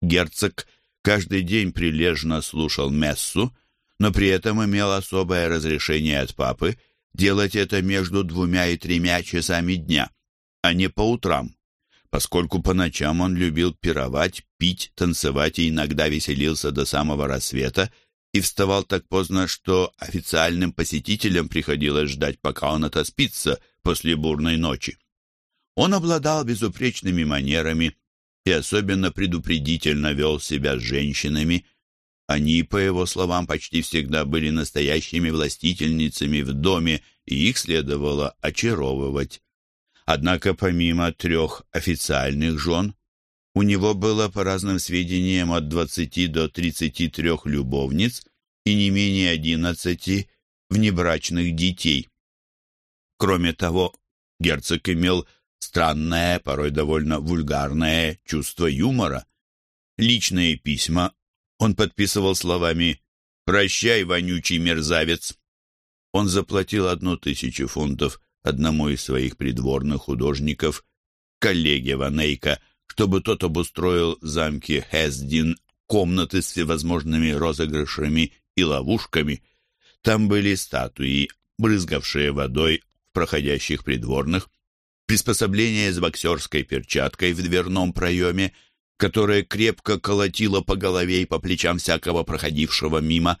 Герцог каждый день прилежно слушал мессу, но при этом имел особое разрешение от папы делать это между двумя и тремя часами дня а не по утрам, поскольку по ночам он любил пировать, пить, танцевать и иногда веселился до самого рассвета и вставал так поздно, что официальным посетителям приходилось ждать, пока он отоспится после бурной ночи. Он обладал безупречными манерами и особенно предупредительно вел себя с женщинами. Они, по его словам, почти всегда были настоящими властительницами в доме, и их следовало очаровывать. Однако помимо трех официальных жен, у него было, по разным сведениям, от 20 до 33 любовниц и не менее 11 внебрачных детей. Кроме того, герцог имел странное, порой довольно вульгарное чувство юмора. Личные письма он подписывал словами «Прощай, вонючий мерзавец». Он заплатил одну тысячу фунтов одному из своих придворных художников, коллеге Ванейка, чтобы тот обустроил в замке Хездин комнаты с всевозможными розыгрышами и ловушками. Там были статуи, брызгавшие водой проходящих придворных, приспособление с боксерской перчаткой в дверном проеме, которое крепко колотило по голове и по плечам всякого проходившего мимо,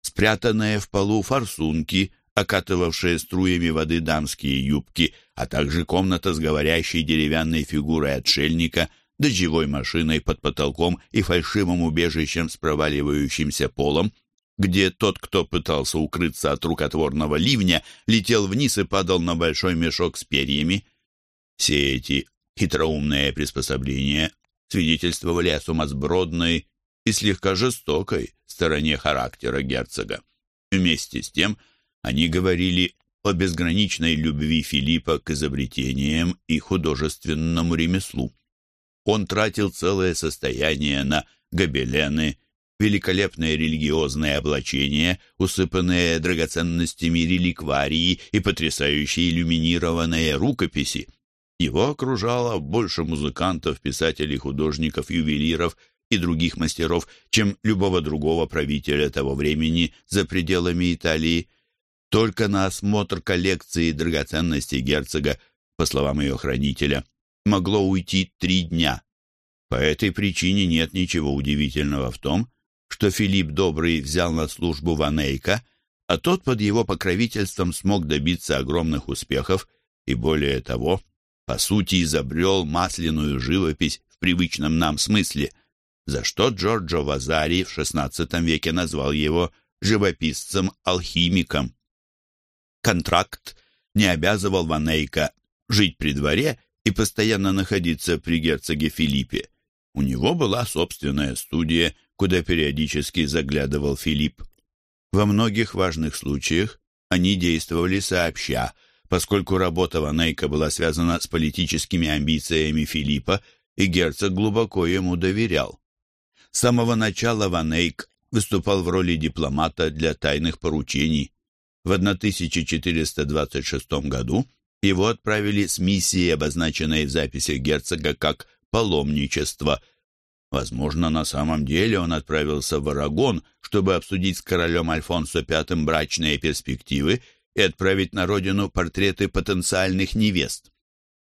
спрятанные в полу форсунки, окатывавшие струями воды дамские юбки, а также комната с говорящей деревянной фигурой отшельника, дождевой машиной под потолком и фальшивым убежищем с проваливающимся полом, где тот, кто пытался укрыться от рукотворного ливня, летел вниз и падал на большой мешок с перьями. Все эти хитроумные приспособления свидетельствовали о сумасбродной и слегка жестокой стороне характера герцога. Вместе с тем они говорили о безграничной любви Филиппа к изобретениям и художественному ремеслу. Он тратил целое состояние на гобелены, великолепное религиозное облачение, усыпанные драгоценностями реликварии и потрясающие иллюминированные рукописи. Его окружало больше музыкантов, писателей, художников, ювелиров и других мастеров, чем любого другого правителя того времени за пределами Италии. Только на осмотр коллекции драгоценностей герцога, по словам ее хранителя, могло уйти три дня. По этой причине нет ничего удивительного в том, что Филипп Добрый взял на службу Ванейка, а тот под его покровительством смог добиться огромных успехов и, более того, по сути, изобрел масляную живопись в привычном нам смысле, за что Джорджо Вазари в XVI веке назвал его живописцем-алхимиком. Контракт не обязывал Ванейка жить при дворе и постоянно находиться при герцоге Филиппе. У него была собственная студия, куда периодически заглядывал Филипп. Во многих важных случаях они действовали сообща, поскольку работа Ванейка была связана с политическими амбициями Филиппа, и герцог глубоко ему доверял. С самого начала Ванейк выступал в роли дипломата для тайных поручений. В 1426 году его отправили с миссией, обозначенной в записях герцога как «паломничество». Возможно, на самом деле он отправился в Арагон, чтобы обсудить с королем Альфонсо V брачные перспективы и отправить на родину портреты потенциальных невест.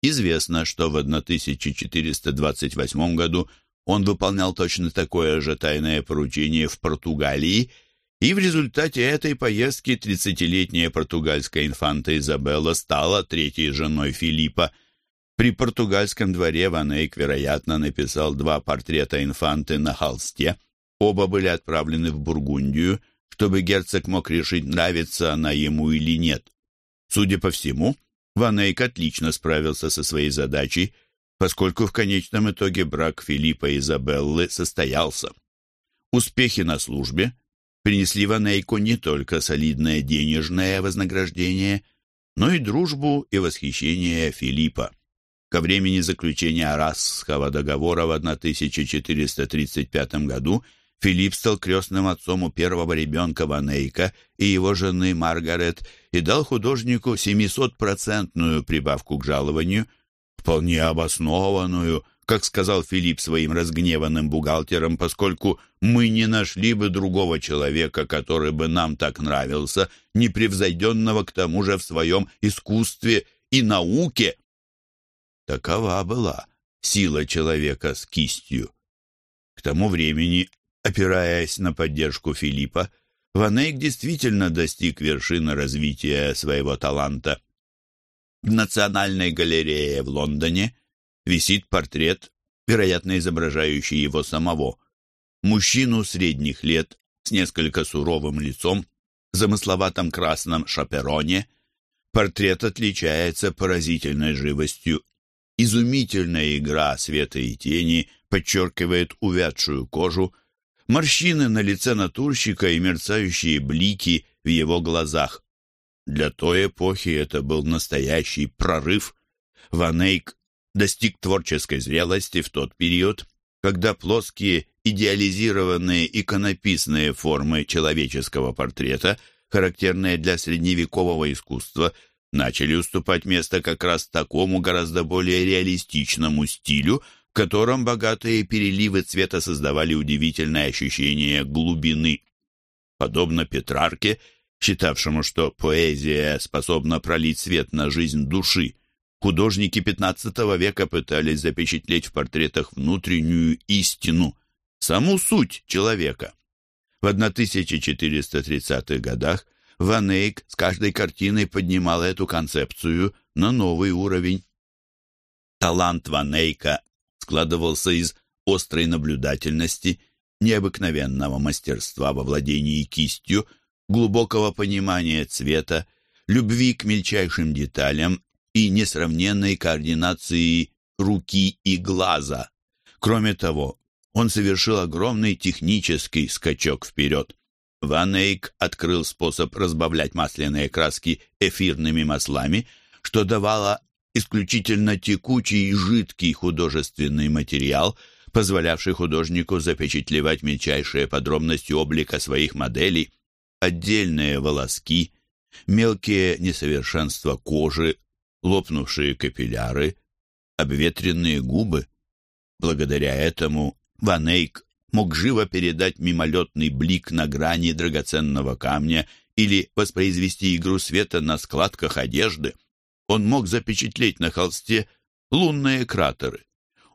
Известно, что в 1428 году он выполнял точно такое же тайное поручение в Португалии, и в результате этой поездки 30-летняя португальская инфанта Изабелла стала третьей женой Филиппа. При португальском дворе Ван Эйк, вероятно, написал два портрета инфанты на холсте. Оба были отправлены в Бургундию – чтобы герцог мог решить, нравится она ему или нет. Судя по всему, Ван Эйк отлично справился со своей задачей, поскольку в конечном итоге брак Филиппа и Изабеллы состоялся. Успехи на службе принесли Ван Эйку не только солидное денежное вознаграждение, но и дружбу и восхищение Филиппа. Ко времени заключения Арасского договора в 1435 году – Филипп стал крестным отцом у первого ребенка Ванейка и его жены Маргарет и дал художнику 700-процентную прибавку к жалованию, вполне обоснованную, как сказал Филипп своим разгневанным бухгалтерам, поскольку мы не нашли бы другого человека, который бы нам так нравился, непревзойденного к тому же в своем искусстве и науке. Такова была сила человека с кистью. К тому времени Опираясь на поддержку Филиппа, Ванейк действительно достиг вершины развития своего таланта. В Национальной галерее в Лондоне висит портрет, вероятно, изображающий его самого. Мужчину средних лет с несколько суровым лицом, замысловатом красном шапероне. Портрет отличается поразительной живостью. Изумительная игра света и тени подчеркивает увядшую кожу, морщины на лице натурщика и мерцающие блики в его глазах. Для той эпохи это был настоящий прорыв. Ван Эйк достиг творческой зрелости в тот период, когда плоские, идеализированные иконописные формы человеческого портрета, характерные для средневекового искусства, начали уступать место как раз такому гораздо более реалистичному стилю, в котором богатые переливы цвета создавали удивительное ощущение глубины. Подобно Петрарке, считавшему, что поэзия способна пролить свет на жизнь души, художники XV века пытались запечатлеть в портретах внутреннюю истину, саму суть человека. В 1430-х годах Ван Эйк с каждой картиной поднимал эту концепцию на новый уровень. Талант Ван Эйка складывался из острой наблюдательности, необыкновенного мастерства во владении кистью, глубокого понимания цвета, любви к мельчайшим деталям и несравненной координации руки и глаза. Кроме того, он совершил огромный технический скачок вперед. Ван Эйк открыл способ разбавлять масляные краски эфирными маслами, что давало исключительно текучий и жидкий художественный материал, позволявший художнику запечатлевать мельчайшие подробности облика своих моделей, отдельные волоски, мелкие несовершенства кожи, лопнувшие капилляры, обветренные губы. Благодаря этому Ван Эйк мог живо передать мимолетный блик на грани драгоценного камня или воспроизвести игру света на складках одежды. Он мог запечатлеть на холсте лунные кратеры.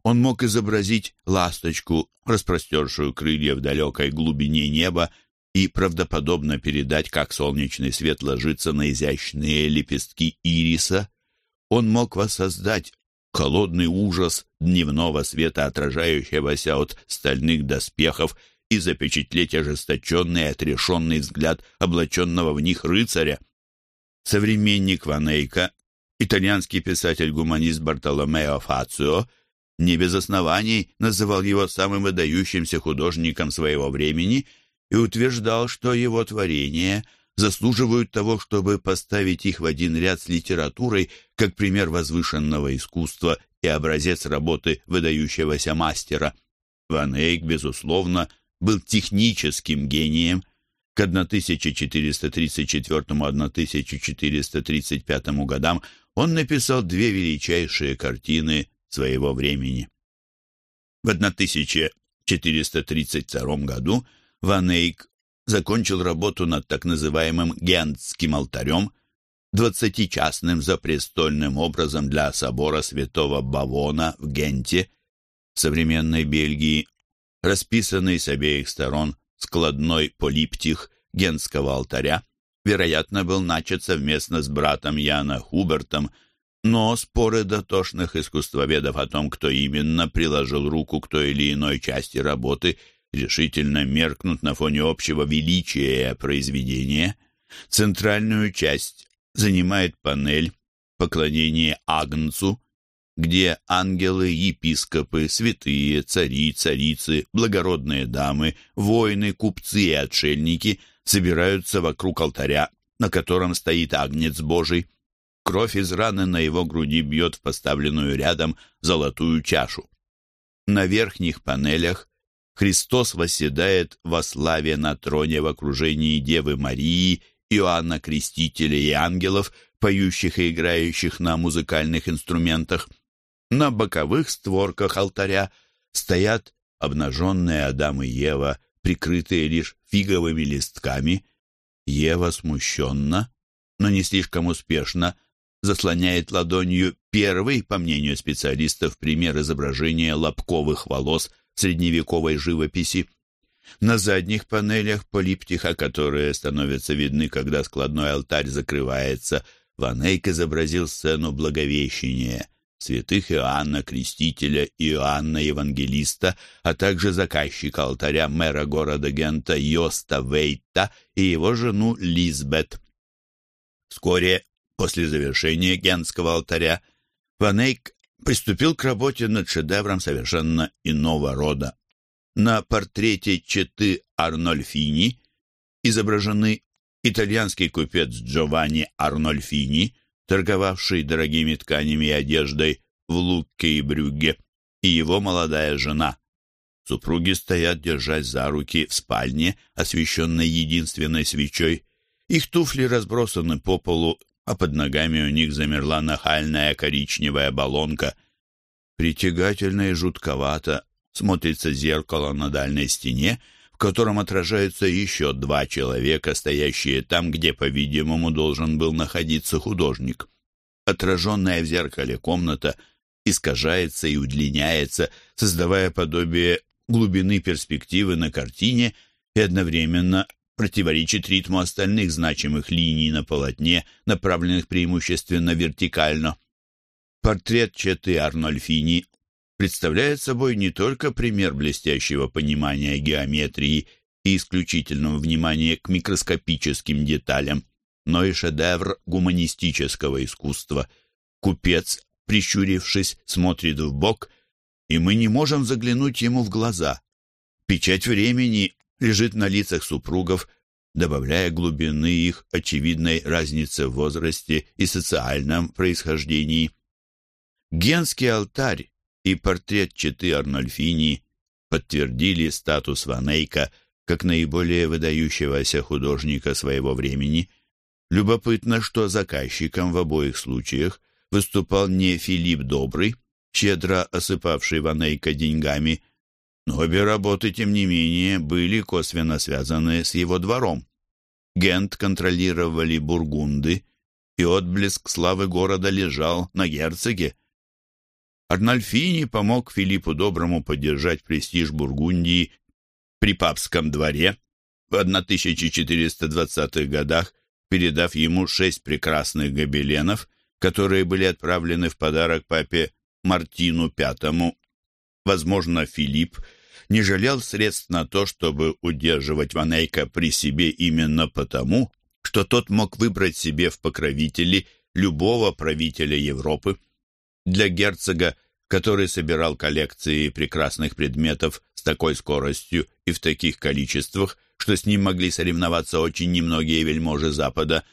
Он мог изобразить ласточку, распростершую крылья в далекой глубине неба, и правдоподобно передать, как солнечный свет ложится на изящные лепестки ириса. Он мог воссоздать холодный ужас дневного света, отражающегося от стальных доспехов, и запечатлеть ожесточенный и отрешенный взгляд облаченного в них рыцаря. Современник Ванейка, итальянский писатель-гуманист Бартоломео Фацио, не без оснований называл его самым выдающимся художником своего времени и утверждал, что его творения заслуживают того, чтобы поставить их в один ряд с литературой как пример возвышенного искусства и образец работы выдающегося мастера. Ван Эйк, безусловно, был техническим гением. К 1434-1435 годам он написал две величайшие картины своего времени. В 1432 году Ван Эйк закончил работу над так называемым Гентским алтарем, двадцатичастным запрестольным образом для собора святого Бавона в Генте, современной Бельгии, расписанный с обеих сторон складной полиптих Генского алтаря, вероятно, был начат совместно с братом Яна Хубертом, но споры дотошных искусствоведов о том, кто именно приложил руку к той или иной части работы, решительно меркнут на фоне общего величия произведения. Центральную часть занимает панель «Поклонение Агнцу», где ангелы, епископы, святые, цари, царицы, благородные дамы, воины, купцы и отшельники собираются вокруг алтаря, на котором стоит Агнец Божий. Кровь из раны на его груди бьет в поставленную рядом золотую чашу. На верхних панелях Христос восседает во славе на троне в окружении Девы Марии, Иоанна Крестителя и ангелов, поющих и играющих на музыкальных инструментах. На боковых створках алтаря стоят обнаженные Адам и Ева, прикрытые лишь фиговыми листками. Ева смущенно, но не слишком успешно, заслоняет ладонью первый, по мнению специалистов, пример изображения лобковых волос средневековой живописи. На задних панелях полиптиха, которые становятся видны, когда складной алтарь закрывается, Ван Эйк изобразил сцену Благовещения — святых Иоанна Крестителя и Иоанна Евангелиста, а также заказчика алтаря мэра города Гента Йоста Вейта и его жену Лизбет. Вскоре после завершения гентского алтаря Ванейк приступил к работе над шедевром совершенно иного рода. На портрете Четы Арнольфини изображены итальянский купец Джованни Арнольфини – торговавший дорогими тканями и одеждой в Лукке и Брюгге, и его молодая жена. Супруги стоят, держась за руки, в спальне, освещенной единственной свечой. Их туфли разбросаны по полу, а под ногами у них замерла нахальная коричневая баллонка. Притягательно и жутковато смотрится зеркало на дальней стене, в котором отражаются еще два человека, стоящие там, где, по-видимому, должен был находиться художник. Отраженная в зеркале комната искажается и удлиняется, создавая подобие глубины перспективы на картине и одновременно противоречит ритму остальных значимых линий на полотне, направленных преимущественно вертикально. Портрет Четы Арнольфини представляет собой не только пример блестящего понимания геометрии и исключительного внимания к микроскопическим деталям, но и шедевр гуманистического искусства. Купец, прищурившись, смотрит в бок, и мы не можем заглянуть ему в глаза. Печать времени лежит на лицах супругов, добавляя глубины их очевидной разницы в возрасте и социальном происхождении. Генский алтарь и портрет Четы Арнольфини подтвердили статус Ванейка как наиболее выдающегося художника своего времени. Любопытно, что заказчиком в обоих случаях выступал не Филипп Добрый, щедро осыпавший Ванейка деньгами, но обе работы, тем не менее, были косвенно связаны с его двором. Гент контролировали бургунды, и отблеск славы города лежал на герцоге. Арнольфини помог Филиппу Доброму поддержать престиж Бургундии при папском дворе в 1420-х годах, передав ему шесть прекрасных гобеленов, которые были отправлены в подарок папе Мартину V. Возможно, Филипп не жалел средств на то, чтобы удерживать Ванейка при себе именно потому, что тот мог выбрать себе в покровители любого правителя Европы. Для герцога, который собирал коллекции прекрасных предметов с такой скоростью и в таких количествах, что с ним могли соревноваться очень немногие вельможи Запада,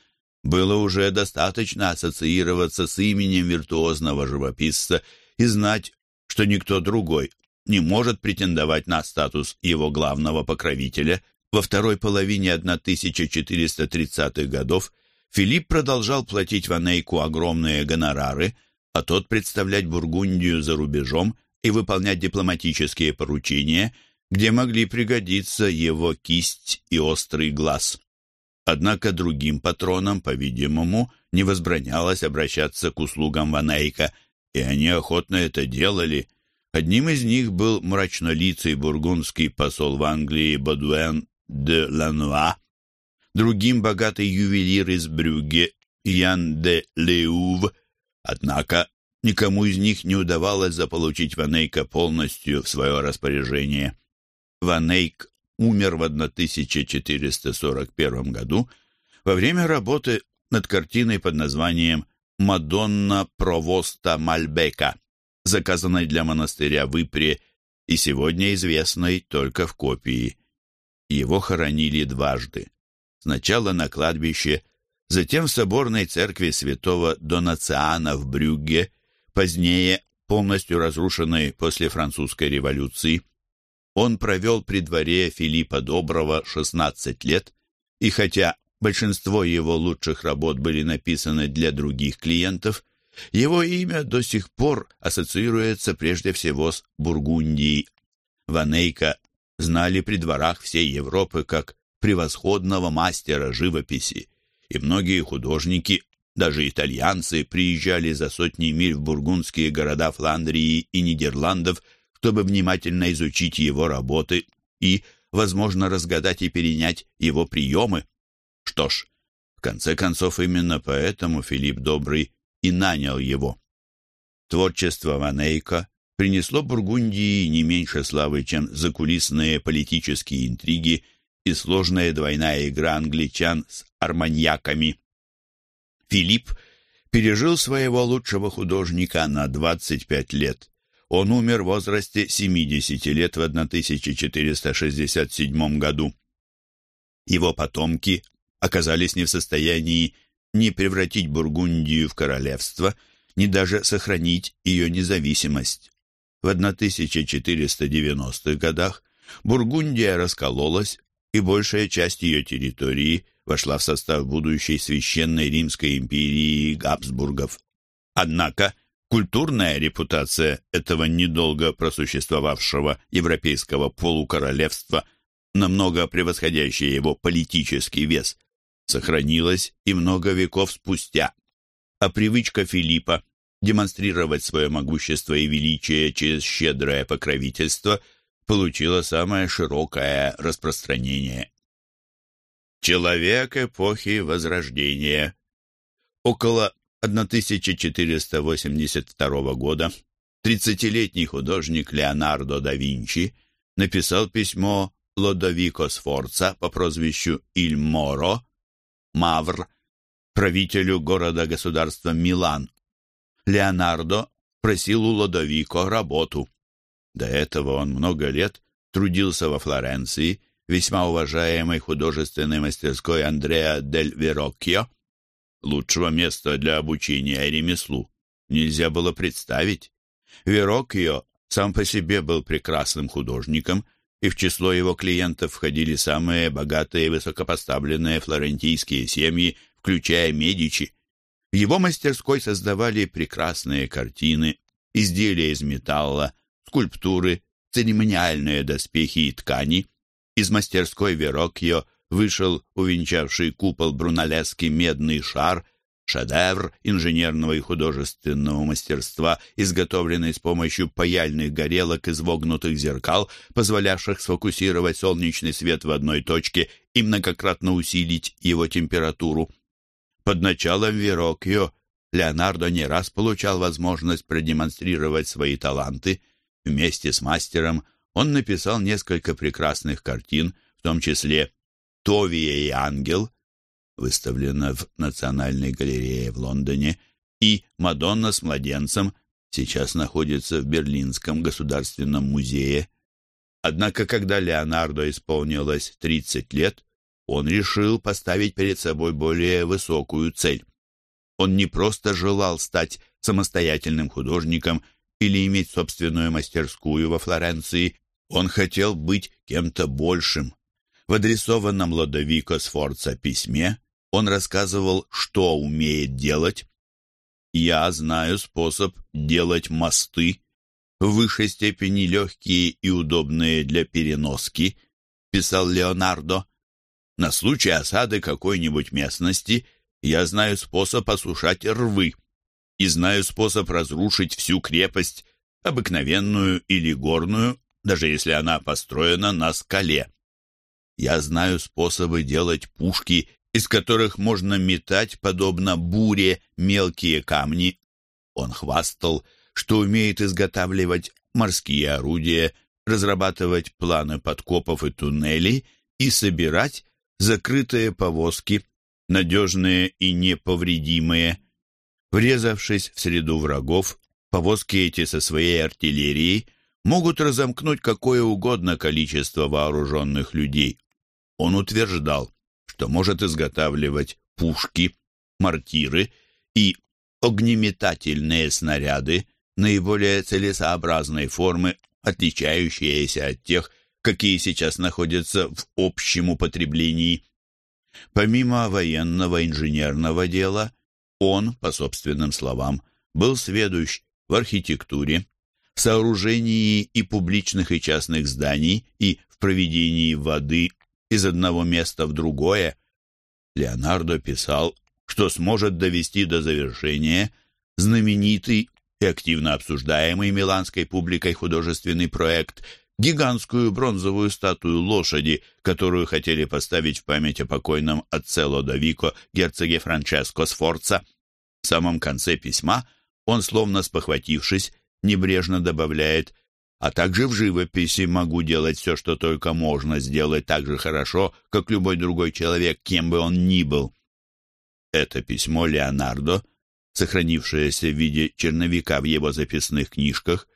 было уже достаточно ассоциироваться с именем виртуозного живописца и знать, что никто другой не может претендовать на статус его главного покровителя. Во второй половине 1430-х годов Филипп продолжал платить Ванейку огромные гонорары, а тот представлять Бургундию за рубежом и выполнять дипломатические поручения, где могли пригодиться его кисть и острый глаз. Однако другим патронам, по-видимому, не возбранялось обращаться к услугам Ванейка, и они охотно это делали, Одним из них был мрачнолицый бургундский посол в Англии Бодуэн де Лануа, другим богатый ювелир из Брюгге Ян де Леув. Однако никому из них не удавалось заполучить Ванейка полностью в свое распоряжение. Ванейк умер в 1441 году во время работы над картиной под названием «Мадонна Провоста Мальбека», заказанной для монастыря в Ипре и сегодня известной только в копии. Его хоронили дважды. Сначала на кладбище, затем в соборной церкви святого Донациана в Брюгге, позднее полностью разрушенной после французской революции. Он провел при дворе Филиппа Доброго 16 лет, и хотя большинство его лучших работ были написаны для других клиентов, его имя до сих пор ассоциируется прежде всего с Бургундией. Ванейка знали при дворах всей Европы как превосходного мастера живописи, и многие художники, даже итальянцы, приезжали за сотни миль в бургундские города Фландрии и Нидерландов, чтобы внимательно изучить его работы и, возможно, разгадать и перенять его приемы. Что ж, в конце концов, именно поэтому Филипп Добрый и нанял его. Творчество Ванейка принесло Бургундии не меньше славы, чем закулисные политические интриги и сложная двойная игра англичан с арманьяками. Филипп пережил своего лучшего художника на 25 лет. Он умер в возрасте 70 лет в 1467 году. Его потомки оказались не в состоянии не превратить Бургундию в королевство, ни даже сохранить ее независимость. В 1490-х годах Бургундия раскололась, и большая часть ее территории вошла в состав будущей священной Римской империи Габсбургов. Однако культурная репутация этого недолго просуществовавшего европейского полукоролевства, намного превосходящая его политический вес, сохранилась и много веков спустя. А привычка Филиппа демонстрировать свое могущество и величие через щедрое покровительство получила самое широкое распространение. Человек эпохи Возрождения Около 1482 года Тридцатилетний художник Леонардо да Винчи написал письмо Лодовико Сфорца по прозвищу Иль Моро, Мавр, правителю города-государства Милан. Леонардо просил у Лодовико работу. До этого он много лет трудился во Флоренции, весьма уважаемой художественной мастерской Андреа дель Вероккио. Лучшего места для обучения ремеслу нельзя было представить. Вероккио сам по себе был прекрасным художником и в число его клиентов входили самые богатые и высокопоставленные флорентийские семьи, включая Медичи. В его мастерской создавали прекрасные картины, изделия из металла, скульптуры, церемониальные доспехи и ткани. Из мастерской Верокьо вышел увенчавший купол Бруналески медный шар Шедевр инженерного и художественного мастерства, изготовленный с помощью паяльных горелок из вогнутых зеркал, позволявших сфокусировать солнечный свет в одной точке и многократно усилить его температуру. Под началом Верокио Леонардо не раз получал возможность продемонстрировать свои таланты. Вместе с мастером он написал несколько прекрасных картин, в том числе «Товия и ангел», выставлена в Национальной галерее в Лондоне, и «Мадонна с младенцем» сейчас находится в Берлинском государственном музее. Однако, когда Леонардо исполнилось 30 лет, он решил поставить перед собой более высокую цель. Он не просто желал стать самостоятельным художником или иметь собственную мастерскую во Флоренции, он хотел быть кем-то большим. В адресованном Лодовико Сфорца письме он рассказывал, что умеет делать. «Я знаю способ делать мосты, в высшей степени легкие и удобные для переноски», писал Леонардо. «На случай осады какой-нибудь местности я знаю способ осушать рвы и знаю способ разрушить всю крепость, обыкновенную или горную, даже если она построена на скале. Я знаю способы делать пушки из которых можно метать, подобно буре, мелкие камни. Он хвастал, что умеет изготавливать морские орудия, разрабатывать планы подкопов и туннелей и собирать закрытые повозки, надежные и неповредимые. Врезавшись в среду врагов, повозки эти со своей артиллерией могут разомкнуть какое угодно количество вооруженных людей. Он утверждал, что может изготавливать пушки, мортиры и огнеметательные снаряды наиболее целесообразной формы, отличающиеся от тех, какие сейчас находятся в общем употреблении. Помимо военного инженерного дела, он, по собственным словам, был сведущ в архитектуре, в сооружении и публичных и частных зданий и в проведении воды из одного места в другое. Леонардо писал, что сможет довести до завершения знаменитый и активно обсуждаемый миланской публикой художественный проект гигантскую бронзовую статую лошади, которую хотели поставить в память о покойном отце Лодовико, герцоге Франческо Сфорца. В самом конце письма он, словно спохватившись, небрежно добавляет а также в живописи могу делать все, что только можно сделать так же хорошо, как любой другой человек, кем бы он ни был. Это письмо Леонардо, сохранившееся в виде черновика в его записных книжках,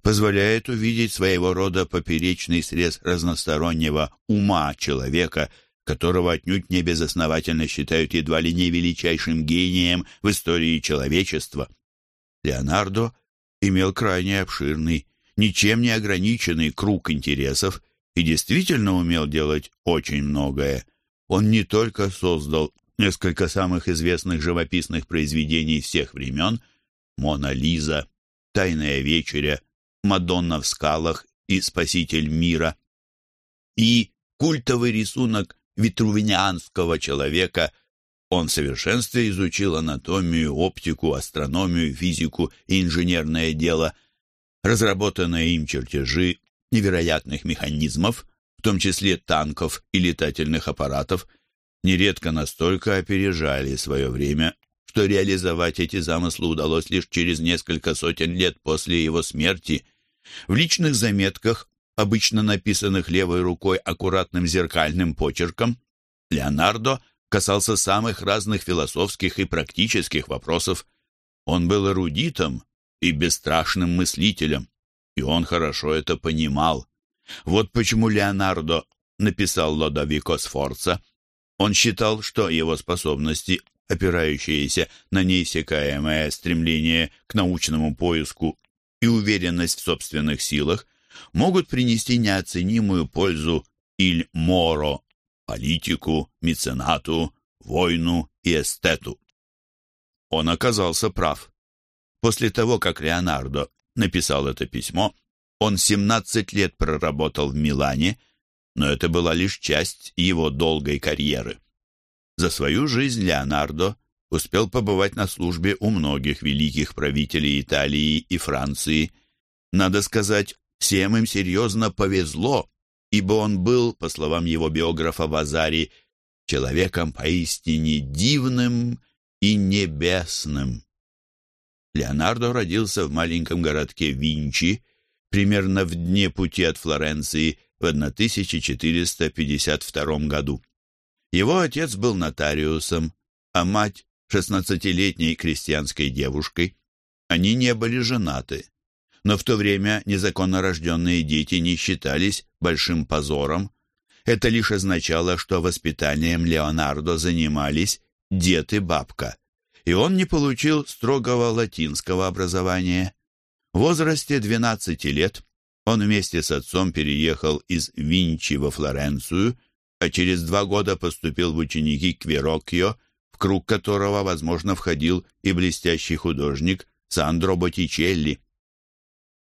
позволяет увидеть своего рода поперечный срез разностороннего ума человека, которого отнюдь не безосновательно считают едва ли не величайшим гением в истории человечества. Леонардо имел крайне обширный ничем не ограниченный круг интересов и действительно умел делать очень многое. Он не только создал несколько самых известных живописных произведений всех времен «Мона Лиза», «Тайная вечеря», «Мадонна в скалах» и «Спаситель мира», и культовый рисунок витрувинианского человека – он в совершенстве изучил анатомию, оптику, астрономию, физику и инженерное дело, разработанные им чертежи невероятных механизмов, в том числе танков и летательных аппаратов, нередко настолько опережали свое время, что реализовать эти замыслы удалось лишь через несколько сотен лет после его смерти. В личных заметках, обычно написанных левой рукой аккуратным зеркальным почерком, Леонардо касался самых разных философских и практических вопросов. Он был эрудитом и бесстрашным мыслителем, и он хорошо это понимал. Вот почему Леонардо написал Лодовико Сфорца. Он считал, что его способности, опирающиеся на неиссякаемое стремление к научному поиску и уверенность в собственных силах, могут принести неоценимую пользу Иль Моро, политику, меценату, войну и эстету. Он оказался прав. После того, как Леонардо написал это письмо, он 17 лет проработал в Милане, но это была лишь часть его долгой карьеры. За свою жизнь Леонардо успел побывать на службе у многих великих правителей Италии и Франции. Надо сказать, всем им серьезно повезло, ибо он был, по словам его биографа Вазари, человеком поистине дивным и небесным. Леонардо родился в маленьком городке Винчи, примерно в дне пути от Флоренции в 1452 году. Его отец был нотариусом, а мать — шестнадцатилетней крестьянской девушкой. Они не были женаты, но в то время незаконно рожденные дети не считались большим позором. Это лишь означало, что воспитанием Леонардо занимались дед и бабка, и он не получил строгого латинского образования. В возрасте 12 лет он вместе с отцом переехал из Винчи во Флоренцию, а через два года поступил в ученики к Вероккио, в круг которого, возможно, входил и блестящий художник Сандро Боттичелли.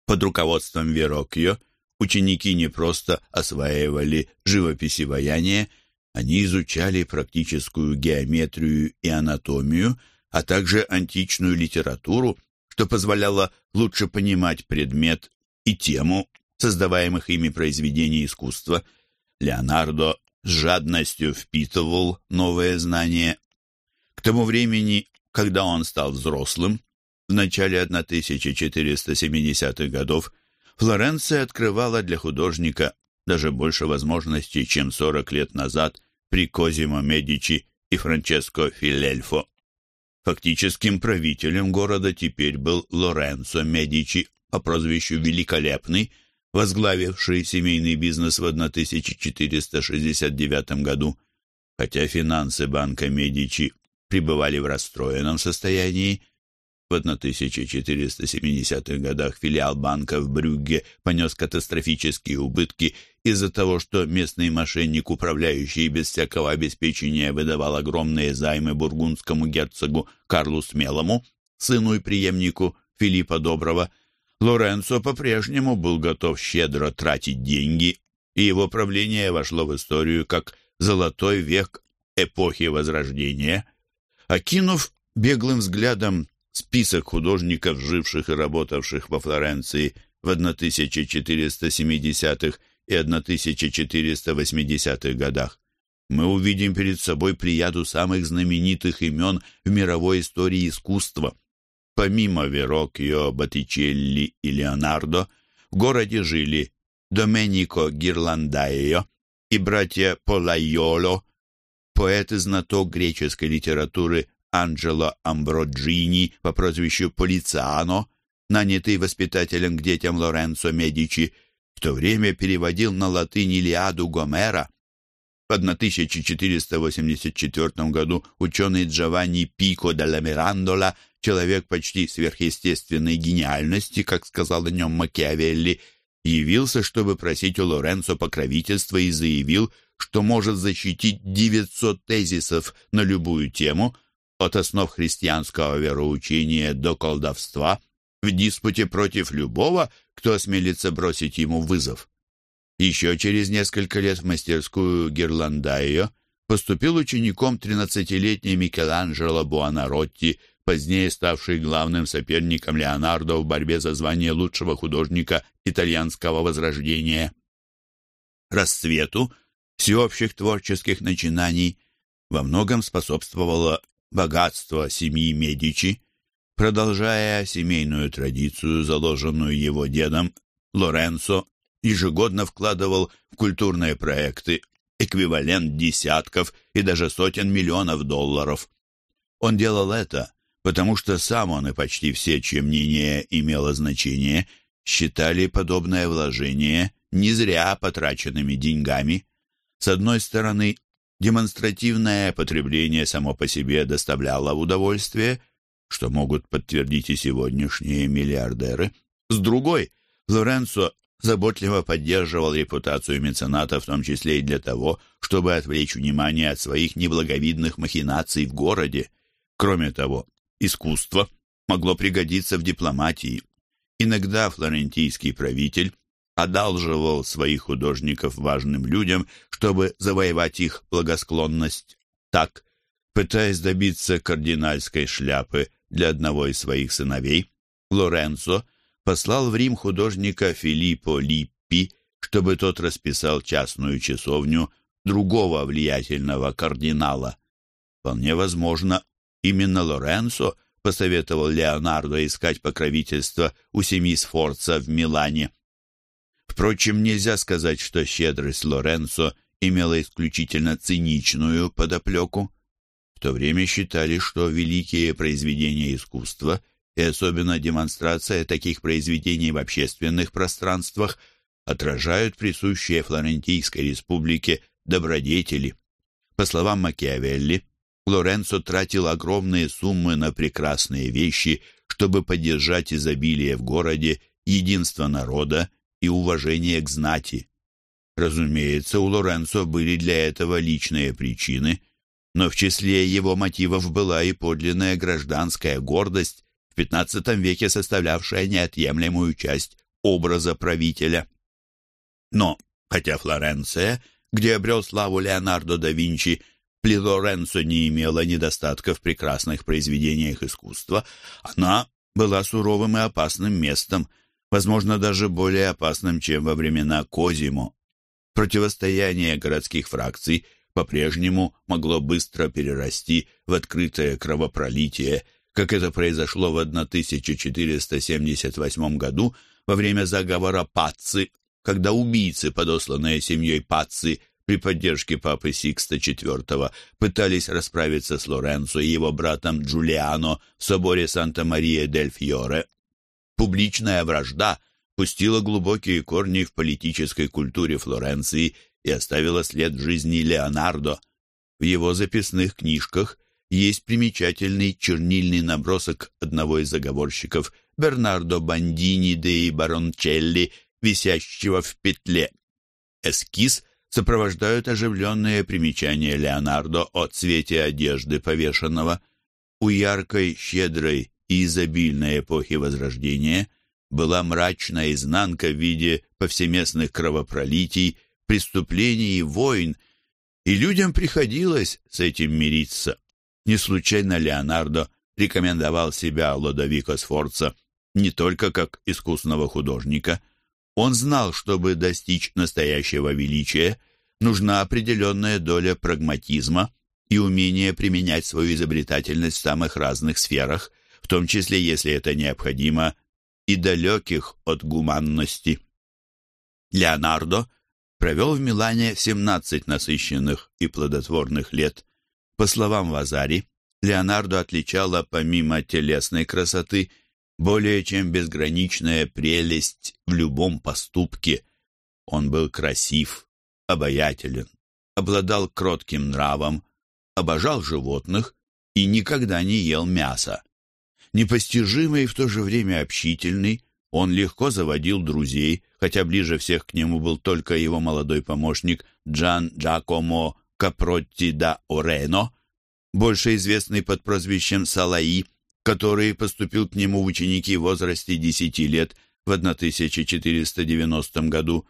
Под руководством Вероккио ученики не просто осваивали живопись и ваяние, они изучали практическую геометрию и анатомию, а также античную литературу, что позволяло лучше понимать предмет и тему создаваемых ими произведений искусства. Леонардо с жадностью впитывал новые знания. К тому времени, когда он стал взрослым, в начале 1470-х годов, Флоренция открывала для художника даже больше возможностей, чем 40 лет назад при Козимо Медичи и Франческо Филельфо. Фактическим правителем города теперь был Лоренцо Медичи по прозвищу Великолепный, возглавивший семейный бизнес в 1469 году. Хотя финансы банка Медичи пребывали в расстроенном состоянии, в 1470-х годах филиал банка в Брюгге понес катастрофические убытки из-за того, что местный мошенник, управляющий без всякого обеспечения, выдавал огромные займы бургундскому герцогу Карлу Смелому, сыну и преемнику Филиппа Доброго. Лоренцо по-прежнему был готов щедро тратить деньги, и его правление вошло в историю как «золотой век эпохи Возрождения». Окинув беглым взглядом список художников, живших и работавших во Флоренции в 1470-х и 1480-х годах, мы увидим перед собой плеяду самых знаменитых имен в мировой истории искусства. Помимо Вероккио, Боттичелли и Леонардо, в городе жили Доменико Гирландайо и братья Полайоло, поэт и знаток греческой литературы Анджело Амброджини по прозвищу Полициано, нанятый воспитателем к детям Лоренцо Медичи, в то время переводил на латынь Илиаду Гомера. В 1484 году ученый Джованни Пико де ла Мирандола, человек почти сверхъестественной гениальности, как сказал о нем Макиавелли, явился, чтобы просить у Лоренцо покровительства и заявил, что может защитить 900 тезисов на любую тему – от основ христианского вероучения до колдовства в диспуте против любого, кто осмелится бросить ему вызов. Еще через несколько лет в мастерскую Гирландайо поступил учеником 13-летний Микеланджело Буонаротти, позднее ставший главным соперником Леонардо в борьбе за звание лучшего художника итальянского возрождения. Расцвету всеобщих творческих начинаний во многом способствовала богатство семьи Медичи, продолжая семейную традицию, заложенную его дедом, Лоренцо ежегодно вкладывал в культурные проекты эквивалент десятков и даже сотен миллионов долларов. Он делал это, потому что сам он и почти все, чье мнение имело значение, считали подобное вложение не зря потраченными деньгами. С одной стороны, демонстративное потребление само по себе доставляло удовольствие, что могут подтвердить и сегодняшние миллиардеры. С другой, Лоренцо заботливо поддерживал репутацию мецената, в том числе и для того, чтобы отвлечь внимание от своих неблаговидных махинаций в городе. Кроме того, искусство могло пригодиться в дипломатии. Иногда флорентийский правитель одалживал своих художников важным людям, чтобы завоевать их благосклонность. Так, пытаясь добиться кардинальской шляпы для одного из своих сыновей, Лоренцо послал в Рим художника Филиппо Липпи, чтобы тот расписал частную часовню другого влиятельного кардинала. Вполне возможно, именно Лоренцо посоветовал Леонардо искать покровительство у семьи Сфорца в Милане. Впрочем, нельзя сказать, что щедрость Лоренцо имела исключительно циничную подоплеку. В то время считали, что великие произведения искусства и особенно демонстрация таких произведений в общественных пространствах отражают присущие Флорентийской республике добродетели. По словам Макиавелли, Лоренцо тратил огромные суммы на прекрасные вещи, чтобы поддержать изобилие в городе, единство народа и уважение к знати. Разумеется, у Лоренцо были для этого личные причины, но в числе его мотивов была и подлинная гражданская гордость, в XV веке составлявшая неотъемлемую часть образа правителя. Но, хотя Флоренция, где обрел славу Леонардо да Винчи, при Лоренцо не имела недостатков в прекрасных произведениях искусства, она была суровым и опасным местом, возможно, даже более опасным, чем во времена Козимо. Противостояние городских фракций по-прежнему могло быстро перерасти в открытое кровопролитие, как это произошло в 1478 году во время заговора Пацци, когда убийцы, подосланные семьей Пацци при поддержке папы Сикста IV, пытались расправиться с Лоренцо и его братом Джулиано в соборе Санта-Мария-дель-Фьоре Публичная вражда пустила глубокие корни в политической культуре Флоренции и оставила след в жизни Леонардо. В его записных книжках есть примечательный чернильный набросок одного из заговорщиков Бернардо Бандини де Барончелли, висящего в петле. Эскиз сопровождают оживленные примечания Леонардо о цвете одежды повешенного. У яркой, щедрой и изобильной эпохи Возрождения была мрачная изнанка в виде повсеместных кровопролитий, преступлений и войн, и людям приходилось с этим мириться. Не случайно Леонардо рекомендовал себя Лодовико Сфорца не только как искусного художника. Он знал, чтобы достичь настоящего величия, нужна определенная доля прагматизма и умение применять свою изобретательность в самых разных сферах – в том числе, если это необходимо, и далеких от гуманности. Леонардо провел в Милане 17 насыщенных и плодотворных лет. По словам Вазари, Леонардо отличала помимо телесной красоты более чем безграничная прелесть в любом поступке. Он был красив, обаятелен, обладал кротким нравом, обожал животных и никогда не ел мяса. Непостижимый и в то же время общительный, он легко заводил друзей, хотя ближе всех к нему был только его молодой помощник Джан Джакомо Капротти да Орено, больше известный под прозвищем Салаи, который поступил к нему в ученики в возрасте десяти лет в 1490 году.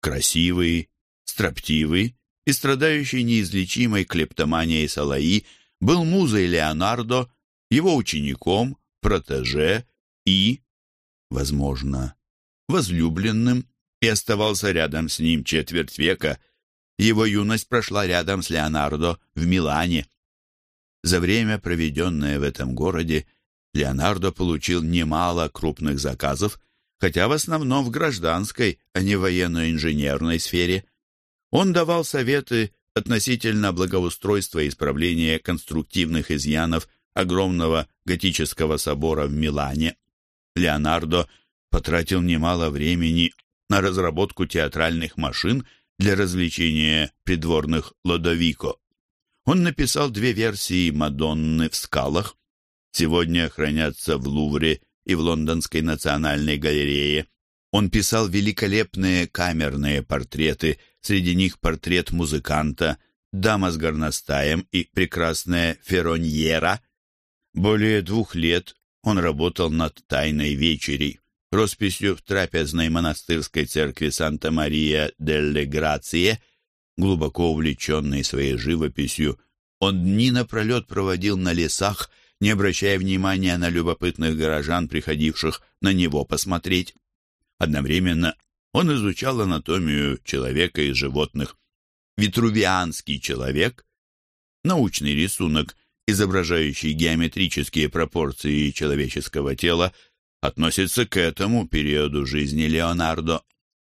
Красивый, строптивый и страдающий неизлечимой клептоманией Салаи был музой Леонардо его учеником, протеже и, возможно, возлюбленным, и оставался рядом с ним четверть века. Его юность прошла рядом с Леонардо в Милане. За время, проведенное в этом городе, Леонардо получил немало крупных заказов, хотя в основном в гражданской, а не военно-инженерной сфере. Он давал советы относительно благоустройства и исправления конструктивных изъянов огромного готического собора в Милане. Леонардо потратил немало времени на разработку театральных машин для развлечения придворных Лодовико. Он написал две версии «Мадонны в скалах». Сегодня хранятся в Лувре и в Лондонской национальной галерее. Он писал великолепные камерные портреты, среди них портрет музыканта, дама с горностаем и прекрасная Фероньера. Более двух лет он работал над «Тайной вечерей», росписью в трапезной монастырской церкви Санта-Мария делле Грации. Глубоко увлеченный своей живописью, он дни напролет проводил на лесах, не обращая внимания на любопытных горожан, приходивших на него посмотреть. Одновременно он изучал анатомию человека и животных. Витрувианский человек, научный рисунок, изображающий геометрические пропорции человеческого тела, относится к этому периоду жизни Леонардо.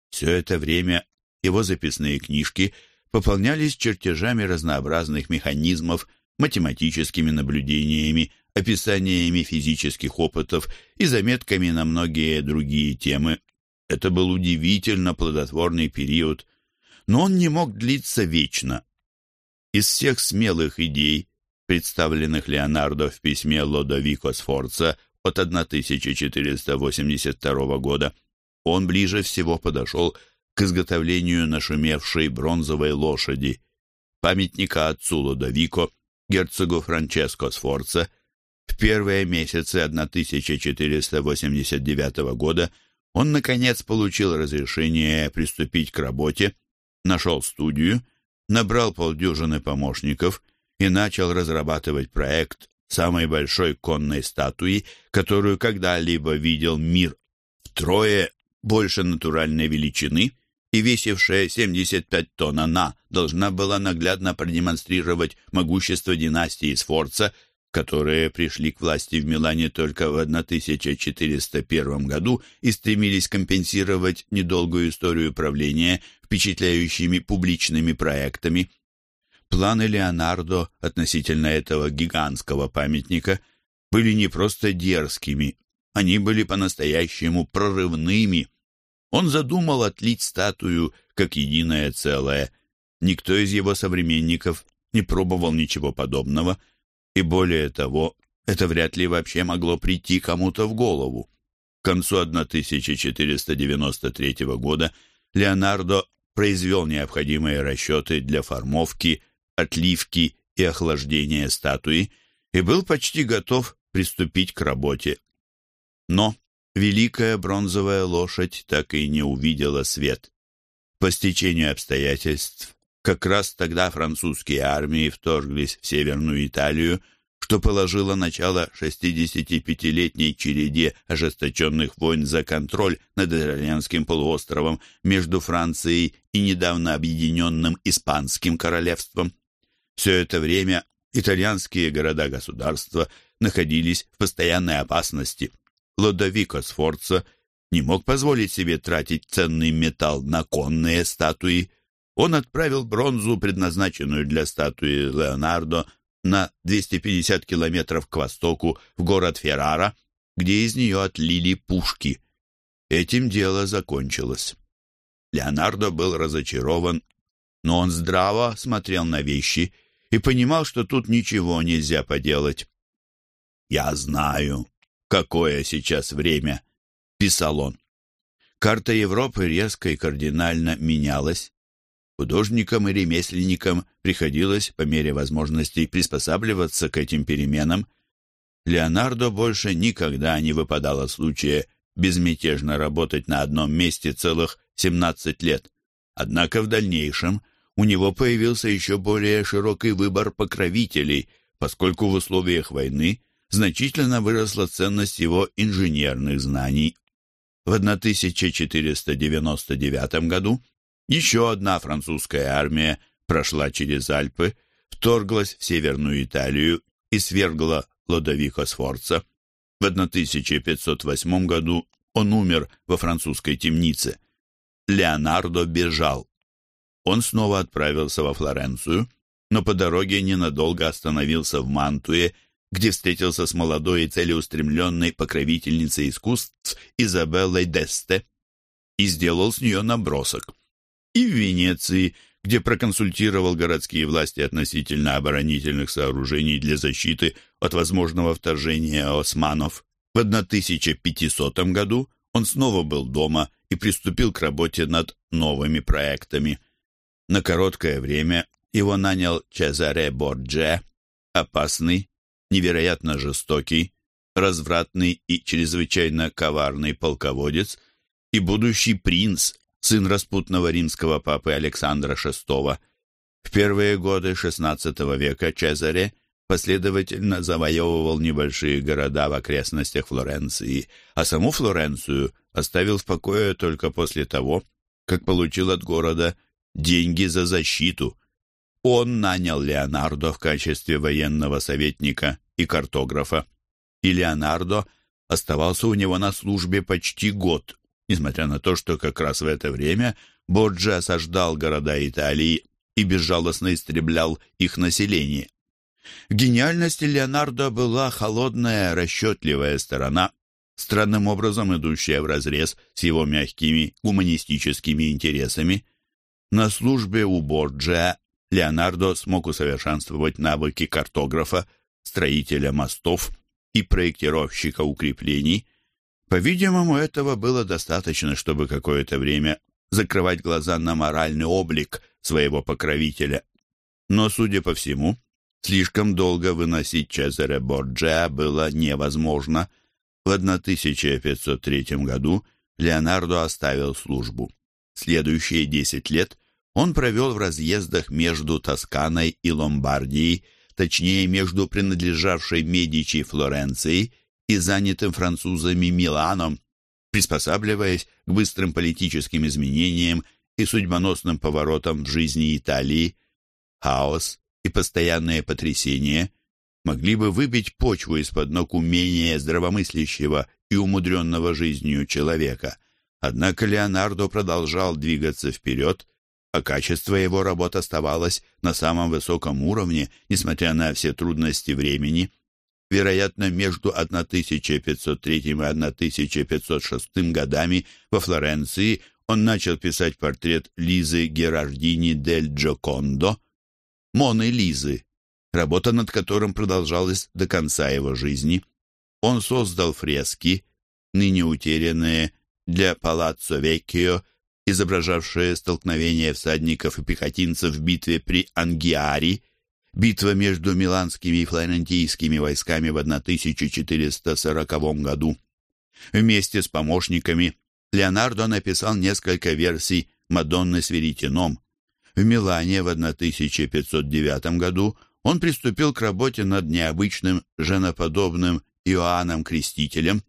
Все это время его записные книжки пополнялись чертежами разнообразных механизмов, математическими наблюдениями, описаниями физических опытов и заметками на многие другие темы. Это был удивительно плодотворный период, но он не мог длиться вечно. Из всех смелых идей, представленных Леонардо в письме Лодовико Сфорца от 1482 года, он ближе всего подошел к изготовлению нашумевшей бронзовой лошади, памятника отцу Лодовико, герцогу Франческо Сфорца. В первые месяцы 1489 года он, наконец, получил разрешение приступить к работе, нашел студию, набрал полдюжины помощников и начал разрабатывать проект самой большой конной статуи, которую когда-либо видел мир. Втрое больше натуральной величины и весившая 75 тонн она должна была наглядно продемонстрировать могущество династии Сфорца, которые пришли к власти в Милане только в 1401 году и стремились компенсировать недолгую историю правления впечатляющими публичными проектами – Планы Леонардо относительно этого гигантского памятника были не просто дерзкими, они были по-настоящему прорывными. Он задумал отлить статую как единое целое. Никто из его современников не пробовал ничего подобного, и более того, это вряд ли вообще могло прийти кому-то в голову. К концу 1493 года Леонардо произвел необходимые расчеты для формовки – отливки и охлаждения статуи и был почти готов приступить к работе. Но великая бронзовая лошадь так и не увидела свет. По стечению обстоятельств, как раз тогда французские армии вторглись в Северную Италию, что положило начало 65-летней череде ожесточенных войн за контроль над Итальянским полуостровом между Францией и недавно объединенным Испанским королевством. Все это время итальянские города-государства находились в постоянной опасности. Лодовико Сфорца не мог позволить себе тратить ценный металл на конные статуи. Он отправил бронзу, предназначенную для статуи Леонардо, на 250 километров к востоку в город Феррара, где из нее отлили пушки. Этим дело закончилось. Леонардо был разочарован, но он здраво смотрел на вещи и понимал, что тут ничего нельзя поделать. «Я знаю, какое сейчас время», — писал он. Карта Европы резко и кардинально менялась. Художникам и ремесленникам приходилось по мере возможностей приспосабливаться к этим переменам. Леонардо больше никогда не выпадало случая безмятежно работать на одном месте целых 17 лет. Однако в дальнейшем у него появился еще более широкий выбор покровителей, поскольку в условиях войны значительно выросла ценность его инженерных знаний. В 1499 году еще одна французская армия прошла через Альпы, вторглась в Северную Италию и свергла Лодовико Сфорца. В 1508 году он умер во французской темнице. Леонардо бежал. Он снова отправился во Флоренцию, но по дороге ненадолго остановился в Мантуе, где встретился с молодой и целеустремленной покровительницей искусств Изабеллой Десте и сделал с нее набросок. И в Венеции, где проконсультировал городские власти относительно оборонительных сооружений для защиты от возможного вторжения османов. В 1500 году он снова был дома и приступил к работе над новыми проектами. На короткое время его нанял Чезаре Бордже, опасный, невероятно жестокий, развратный и чрезвычайно коварный полководец и будущий принц, сын распутного римского папы Александра VI. В первые годы XVI века Чезаре последовательно завоевывал небольшие города в окрестностях Флоренции, а саму Флоренцию оставил в покое только после того, как получил от города деньги за защиту. Он нанял Леонардо в качестве военного советника и картографа, и Леонардо оставался у него на службе почти год, несмотря на то, что как раз в это время Борджи осаждал города Италии и безжалостно истреблял их население. В гениальности Леонардо была холодная, расчетливая сторона, странным образом идущая вразрез с его мягкими гуманистическими интересами. На службе у Борджиа Леонардо смог усовершенствовать навыки картографа, строителя мостов и проектировщика укреплений, по-видимому, этого было достаточно, чтобы какое-то время закрывать глаза на моральный облик своего покровителя. Но, судя по всему, слишком долго выносить Чезаре Борджиа было невозможно. В 1503 году Леонардо оставил службу. Следующие десять лет он провел в разъездах между Тосканой и Ломбардией, точнее, между принадлежавшей Медичи Флоренцией и занятым французами Миланом, приспосабливаясь к быстрым политическим изменениям и судьбоносным поворотам в жизни Италии. Хаос и постоянные потрясения могли бы выбить почву из-под ног умения здравомыслящего и умудренного жизнью человека. Однако Леонардо продолжал двигаться вперед, а качество его работ оставалось на самом высоком уровне, несмотря на все трудности времени – вероятно, между 1503 и 1506 годами во Флоренции он начал писать портрет Лизы Герардини дель Джокондо, Моны Лизы, работа над которым продолжалась до конца его жизни. Он создал фрески, ныне утерянные, для Палаццо Веккио, изображавшие столкновение всадников и пехотинцев в битве при Ангиари – Битва между миланскими и флорентийскими войсками в 1440 году. Вместе с помощниками Леонардо написал несколько версий «Мадонны с веретеном». В Милане в 1509 году он приступил к работе над необычным женоподобным Иоанном Крестителем.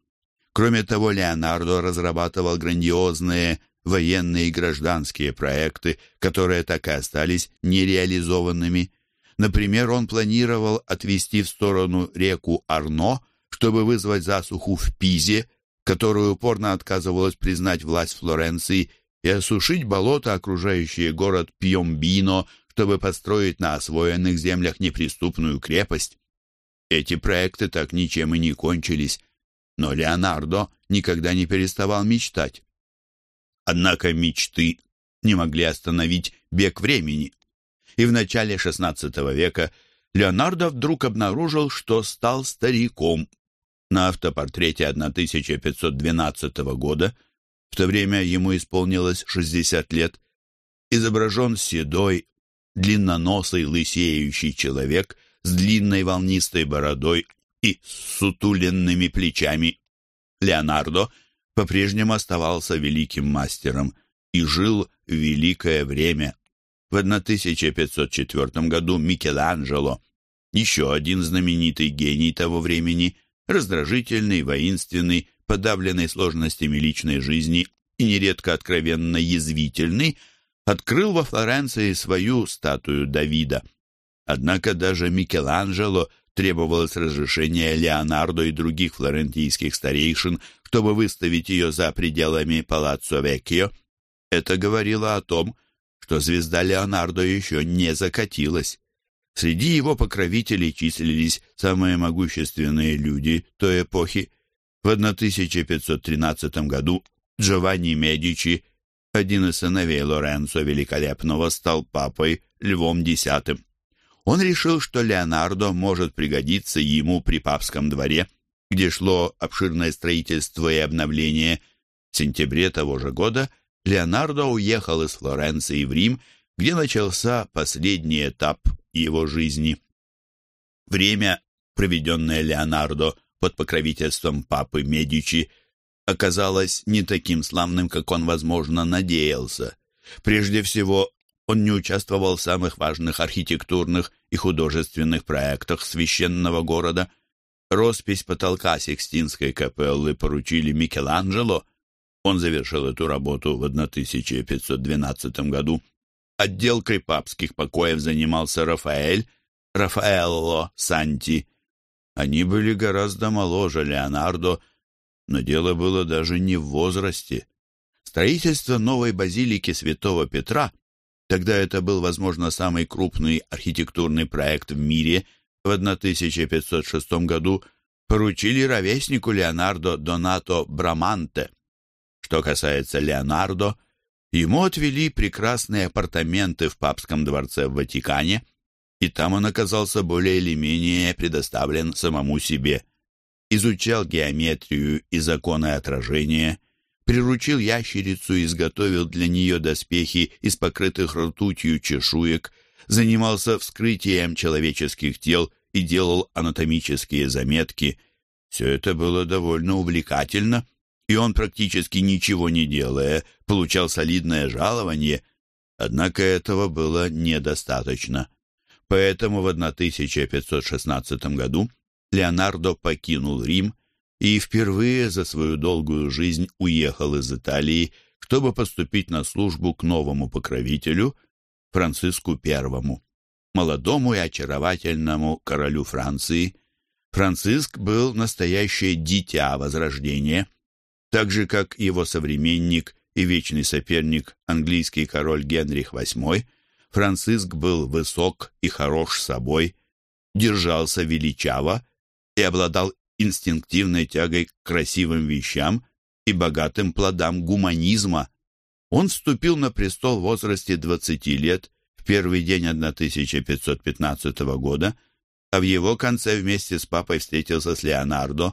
Кроме того, Леонардо разрабатывал грандиозные военные и гражданские проекты, которые так и остались нереализованными. Например, он планировал отвести в сторону реку Арно, чтобы вызвать засуху в Пизе, которую упорно отказывалась признать власть Флоренции, и осушить болото, окружающие город Пьомбино, чтобы построить на освоенных землях неприступную крепость. Эти проекты так ничем и не кончились, но Леонардо никогда не переставал мечтать. Однако мечты не могли остановить бег времени и в начале XVI века Леонардо вдруг обнаружил, что стал стариком. На автопортрете 1512 года, в то время ему исполнилось 60 лет, изображен седой, длинноносый, лысеющий человек с длинной волнистой бородой и сутуленными плечами. Леонардо по-прежнему оставался великим мастером и жил великое время. В 1504 году Микеланджело, еще один знаменитый гений того времени, раздражительный, воинственный, подавленный сложностями личной жизни и нередко откровенно язвительный, открыл во Флоренции свою статую Давида. Однако даже Микеланджело требовалось разрешение Леонардо и других флорентийских старейшин, чтобы выставить ее за пределами Палаццо Веккио. Это говорило о том, что звезда Леонардо еще не закатилась. Среди его покровителей числились самые могущественные люди той эпохи. В 1513 году Джованни Медичи, один из сыновей Лоренцо Великолепного, стал папой Львом X. Он решил, что Леонардо может пригодиться ему при папском дворе, где шло обширное строительство и обновление. В сентябре того же года Леонардо уехал из Флоренции в Рим, где начался последний этап его жизни. Время, проведенное Леонардо под покровительством папы Медичи, оказалось не таким славным, как он, возможно, надеялся. Прежде всего, он не участвовал в самых важных архитектурных и художественных проектах священного города. Роспись потолка Сикстинской капеллы поручили Микеланджело. Он завершил эту работу в 1512 году. Отделкой папских покоев занимался Рафаэль, Рафаэлло Санти. Они были гораздо моложе Леонардо, но дело было даже не в возрасте. Строительство новой базилики святого Петра, тогда это был, возможно, самый крупный архитектурный проект в мире, в 1506 году поручили ровеснику Леонардо Донато Браманте. Что касается Леонардо, ему отвели прекрасные апартаменты в папском дворце в Ватикане, и там он оказался более или менее предоставлен самому себе изучал геометрию и законы отражения, приручил ящерицу и изготовил для нее доспехи из покрытых ртутью чешуек, занимался вскрытием человеческих тел и делал анатомические заметки. Все это было довольно увлекательно, и он, практически ничего не делая, получал солидное жалование, однако этого было недостаточно. Поэтому в 1516 году Леонардо покинул Рим и впервые за свою долгую жизнь уехал из Италии, чтобы поступить на службу к новому покровителю Франциску I, молодому и очаровательному королю Франции. Франциск был настоящее дитя Возрождения, так же, как его современник и вечный соперник английский король Генрих VIII, Франциск был высок и хорош собой, держался величаво и обладал инстинктивной тягой к красивым вещам и богатым плодам гуманизма. Он вступил на престол в возрасте 20 лет в первый день 1515 года, а в его конце вместе с папой встретился с Леонардо.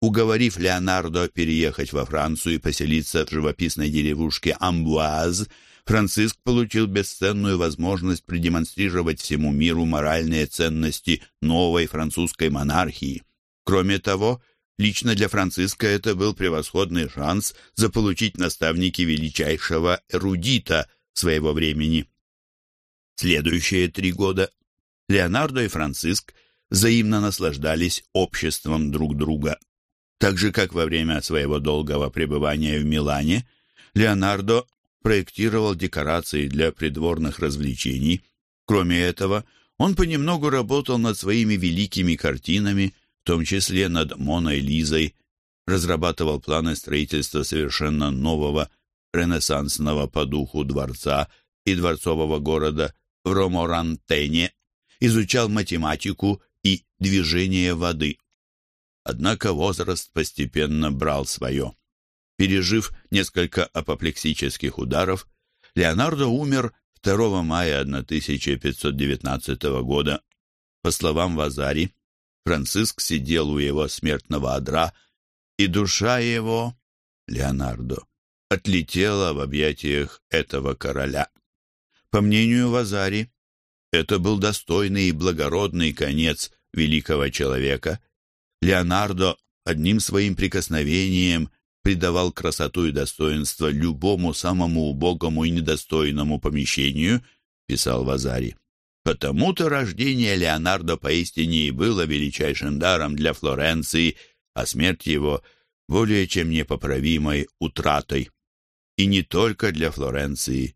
Уговорив Леонардо переехать во Францию и поселиться в живописной деревушке Амбуаз, Франциск получил бесценную возможность продемонстрировать всему миру моральные ценности новой французской монархии. Кроме того, лично для Франциска это был превосходный шанс заполучить наставники величайшего эрудита своего времени. Следующие три года Леонардо и Франциск взаимно наслаждались обществом друг друга. Так же, как во время своего долгого пребывания в Милане, Леонардо проектировал декорации для придворных развлечений. Кроме этого, он понемногу работал над своими великими картинами, в том числе над Моной Лизой, разрабатывал планы строительства совершенно нового ренессансного по духу дворца и дворцового города в Роморантене, изучал математику и движение воды. Однако возраст постепенно брал свое. Пережив несколько апоплексических ударов, Леонардо умер 2 мая 1519 года. По словам Вазари, Франциск сидел у его смертного одра, и душа его, Леонардо, отлетела в объятиях этого короля. По мнению Вазари, это был достойный и благородный конец великого человека. Леонардо одним своим прикосновением придавал красоту и достоинство любому самому убогому и недостойному помещению, писал Вазари. Потому-то рождение Леонардо поистине и было величайшим даром для Флоренции, а смерть его более чем непоправимой утратой. И не только для Флоренции.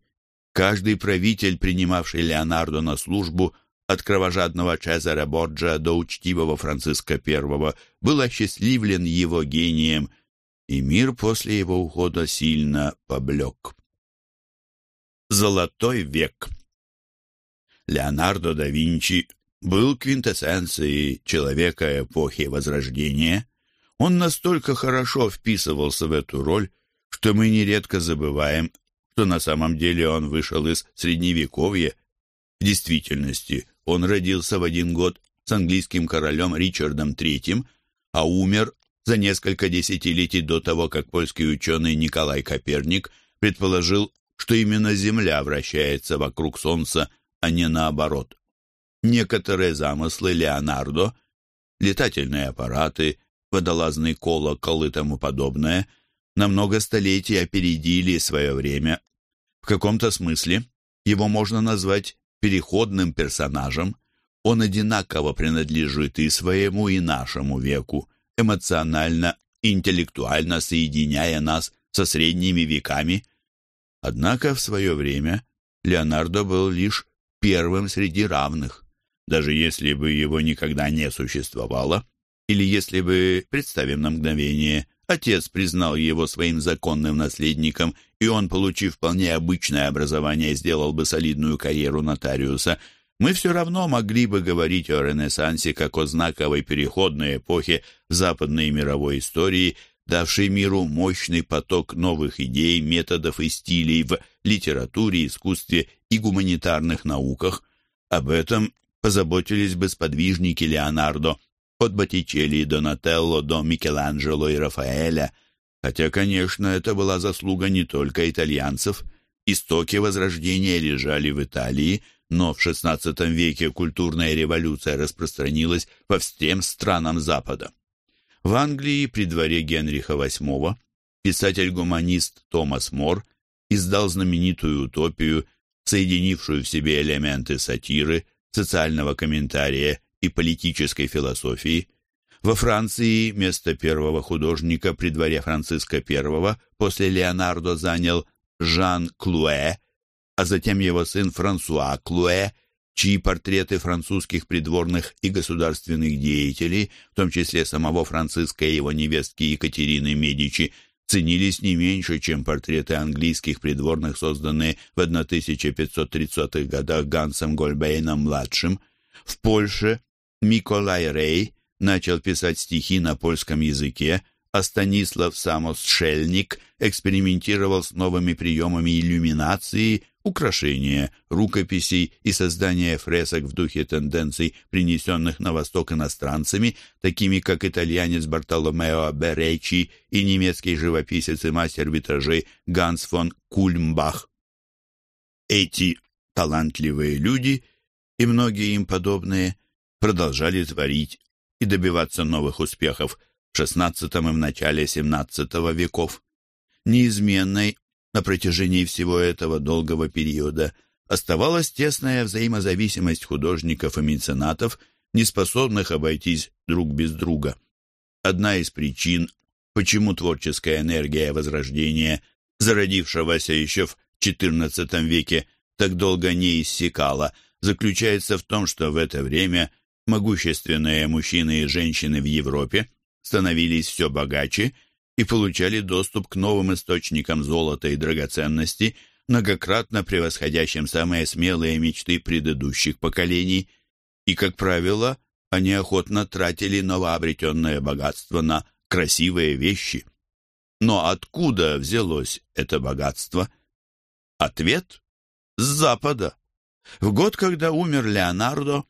Каждый правитель, принимавший Леонардо на службу, от кровожадного Чезаре Борджа до учтивого Франциска I, был осчастливлен его гением, и мир после его ухода сильно поблек. Золотой век Леонардо да Винчи был квинтэссенцией человека эпохи Возрождения. Он настолько хорошо вписывался в эту роль, что мы нередко забываем, что на самом деле он вышел из Средневековья. В действительности он родился в один год с английским королем Ричардом III, а умер за несколько десятилетий до того, как польский ученый Николай Коперник предположил, что именно Земля вращается вокруг Солнца, а не наоборот. Некоторые замыслы Леонардо, летательные аппараты, водолазный колокол и тому подобное, на много столетий опередили свое время. В каком-то смысле его можно назвать переходным персонажем. Он одинаково принадлежит и своему, и нашему веку, эмоционально интеллектуально соединяя нас со средними веками. Однако в свое время Леонардо был лишь первым среди равных даже если бы его никогда не существовало, или если бы, представим на мгновение, отец признал его своим законным наследником, и он, получив вполне обычное образование, сделал бы солидную карьеру нотариуса, мы все равно могли бы говорить о Ренессансе как о знаковой переходной эпохе западной мировой истории, давшей миру мощный поток новых идей, методов и стилей в литературе, искусстве и гуманитарных науках. Об этом позаботились бы сподвижники Леонардо, от Боттичелли и Донателло до Микеланджело и Рафаэля, хотя, конечно, это была заслуга не только итальянцев. Истоки Возрождения лежали в Италии, но в XVI веке культурная революция распространилась по всем странам Запада. В Англии при дворе Генриха VIII писатель-гуманист Томас Мор издал знаменитую утопию, соединившую в себе элементы сатиры, социального комментария и политической философии. Во Франции место первого художника при дворе Франциска I после Леонардо занял Жан Клуэ, а затем его сын Франсуа Клуэ, чьи портреты французских придворных и государственных деятелей, в том числе самого Франциска и его невестки Екатерины Медичи, ценились не меньше, чем портреты английских придворных, созданные в 1530-х годах Гансом Гольбейном-младшим. В Польше Миколай Рей начал писать стихи на польском языке, а Станислав Самос-Шельник экспериментировал с новыми приемами иллюминации, украшения, рукописей и создания фресок в духе тенденций, принесенных на Восток иностранцами, такими как итальянец Бартоломео Беречи и немецкий живописец и мастер витражей Ганс фон Кульмбах. Эти талантливые люди и многие им подобные продолжали творить и добиваться новых успехов в XVI и в начале XVII веков. Неизменной на протяжении всего этого долгого периода оставалась тесная взаимозависимость художников и меценатов, не способных обойтись друг без друга. Одна из причин, почему творческая энергия Возрождения, зародившегося еще в XIV веке, так долго не иссякала, заключается в том, что в это время могущественные мужчины и женщины в Европе становились все богаче и получали доступ к новым источникам золота и драгоценностей, многократно превосходящим самые смелые мечты предыдущих поколений, и, как правило, они охотно тратили новообретенное богатство на красивые вещи. Но откуда взялось это богатство? Ответ – с Запада. В год, когда умер Леонардо,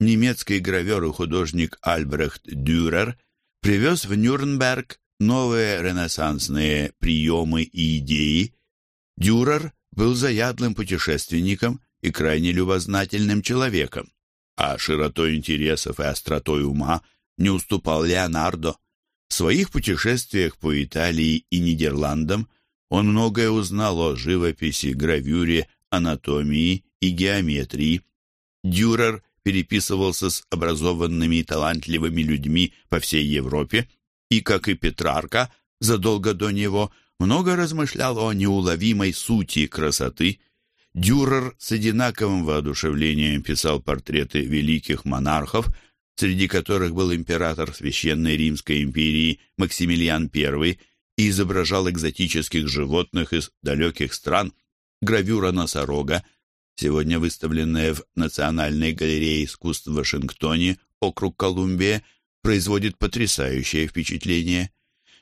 немецкий гравер и художник Альбрехт Дюрер привез в Нюрнберг новые ренессансные приемы и идеи. Дюрер был заядлым путешественником и крайне любознательным человеком, а широтой интересов и остротой ума не уступал Леонардо. В своих путешествиях по Италии и Нидерландам он многое узнал о живописи, гравюре, анатомии и геометрии. Дюрер переписывался с образованными и талантливыми людьми по всей Европе и, как и Петрарка, задолго до него, много размышлял о неуловимой сути красоты. Дюрер с одинаковым воодушевлением писал портреты великих монархов, среди которых был император Священной Римской империи Максимилиан I, и изображал экзотических животных из далеких стран, гравюра носорога, сегодня выставленная в Национальной галерее искусств в Вашингтоне, округ Колумбия, производит потрясающее впечатление.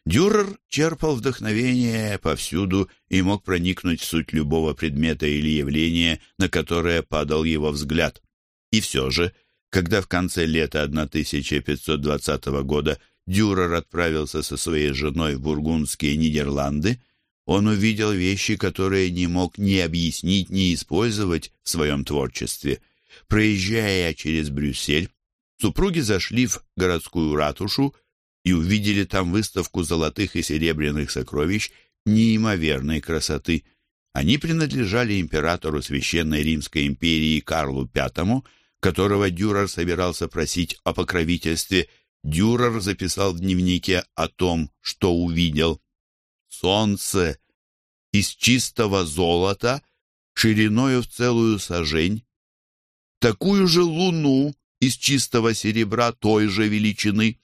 Дюрер черпал вдохновение повсюду и мог проникнуть в суть любого предмета или явления, на которое падал его взгляд. И все же, когда в конце лета 1520 года Дюрер отправился со своей женой в бургундские Нидерланды, он увидел вещи, которые не мог ни объяснить, ни использовать в своем творчестве. Проезжая через Брюссель, супруги зашли в городскую ратушу и увидели там выставку золотых и серебряных сокровищ неимоверной красоты. Они принадлежали императору Священной Римской империи Карлу V, которого Дюрер собирался просить о покровительстве. Дюрер записал в дневнике о том, что увидел. «Солнце из чистого золота, шириною в целую сажень, такую же луну из чистого серебра той же величины,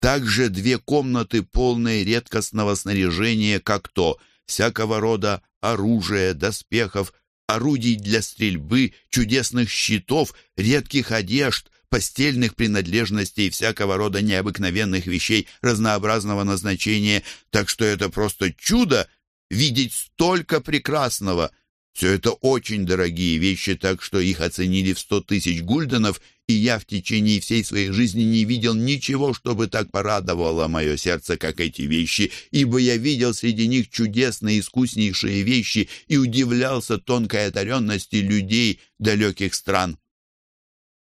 также две комнаты, полные редкостного снаряжения, как то всякого рода оружия, доспехов, орудий для стрельбы, чудесных щитов, редких одежд, постельных принадлежностей, всякого рода необыкновенных вещей разнообразного назначения, так что это просто чудо видеть столько прекрасного — все это очень дорогие вещи, так что их оценили в сто тысяч гульденов, и я в течение всей своей жизни не видел ничего, чтобы так порадовало мое сердце, как эти вещи, ибо я видел среди них чудесные, искуснейшие вещи и удивлялся тонкой одаренности людей далеких стран.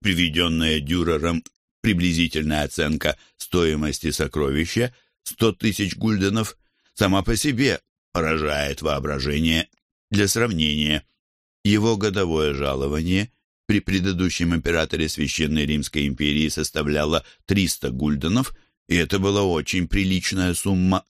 Приведенная Дюрером приблизительная оценка стоимости сокровища — сто тысяч гульденов — сама по себе поражает воображение для сравнения, его годовое жалование при предыдущем императоре Священной Римской империи составляло 300 гульденов, и это была очень приличная сумма.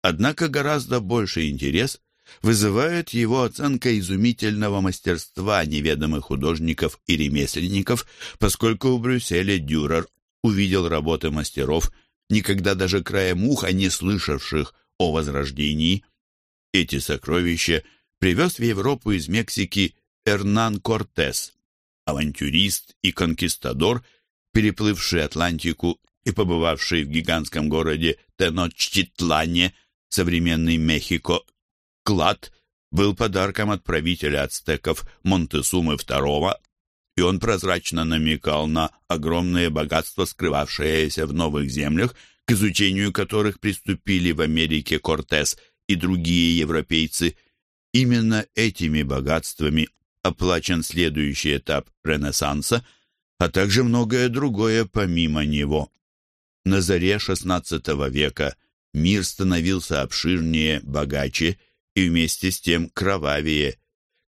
Однако гораздо больший интерес вызывает его оценка изумительного мастерства неведомых художников и ремесленников, поскольку в Брюсселе Дюрер увидел работы мастеров, никогда даже краем уха не слышавших о Возрождении. Эти сокровища – привез в Европу из Мексики Эрнан Кортес, авантюрист и конкистадор, переплывший Атлантику и побывавший в гигантском городе Теночтитлане, современный Мехико. Клад был подарком от правителя ацтеков Монтесумы II, и он прозрачно намекал на огромное богатство, скрывавшееся в новых землях, к изучению которых приступили в Америке Кортес и другие европейцы – Именно этими богатствами оплачен следующий этап Ренессанса, а также многое другое помимо него. На заре XVI века мир становился обширнее, богаче и вместе с тем кровавее.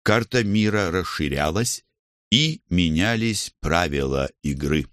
Карта мира расширялась, и менялись правила игры.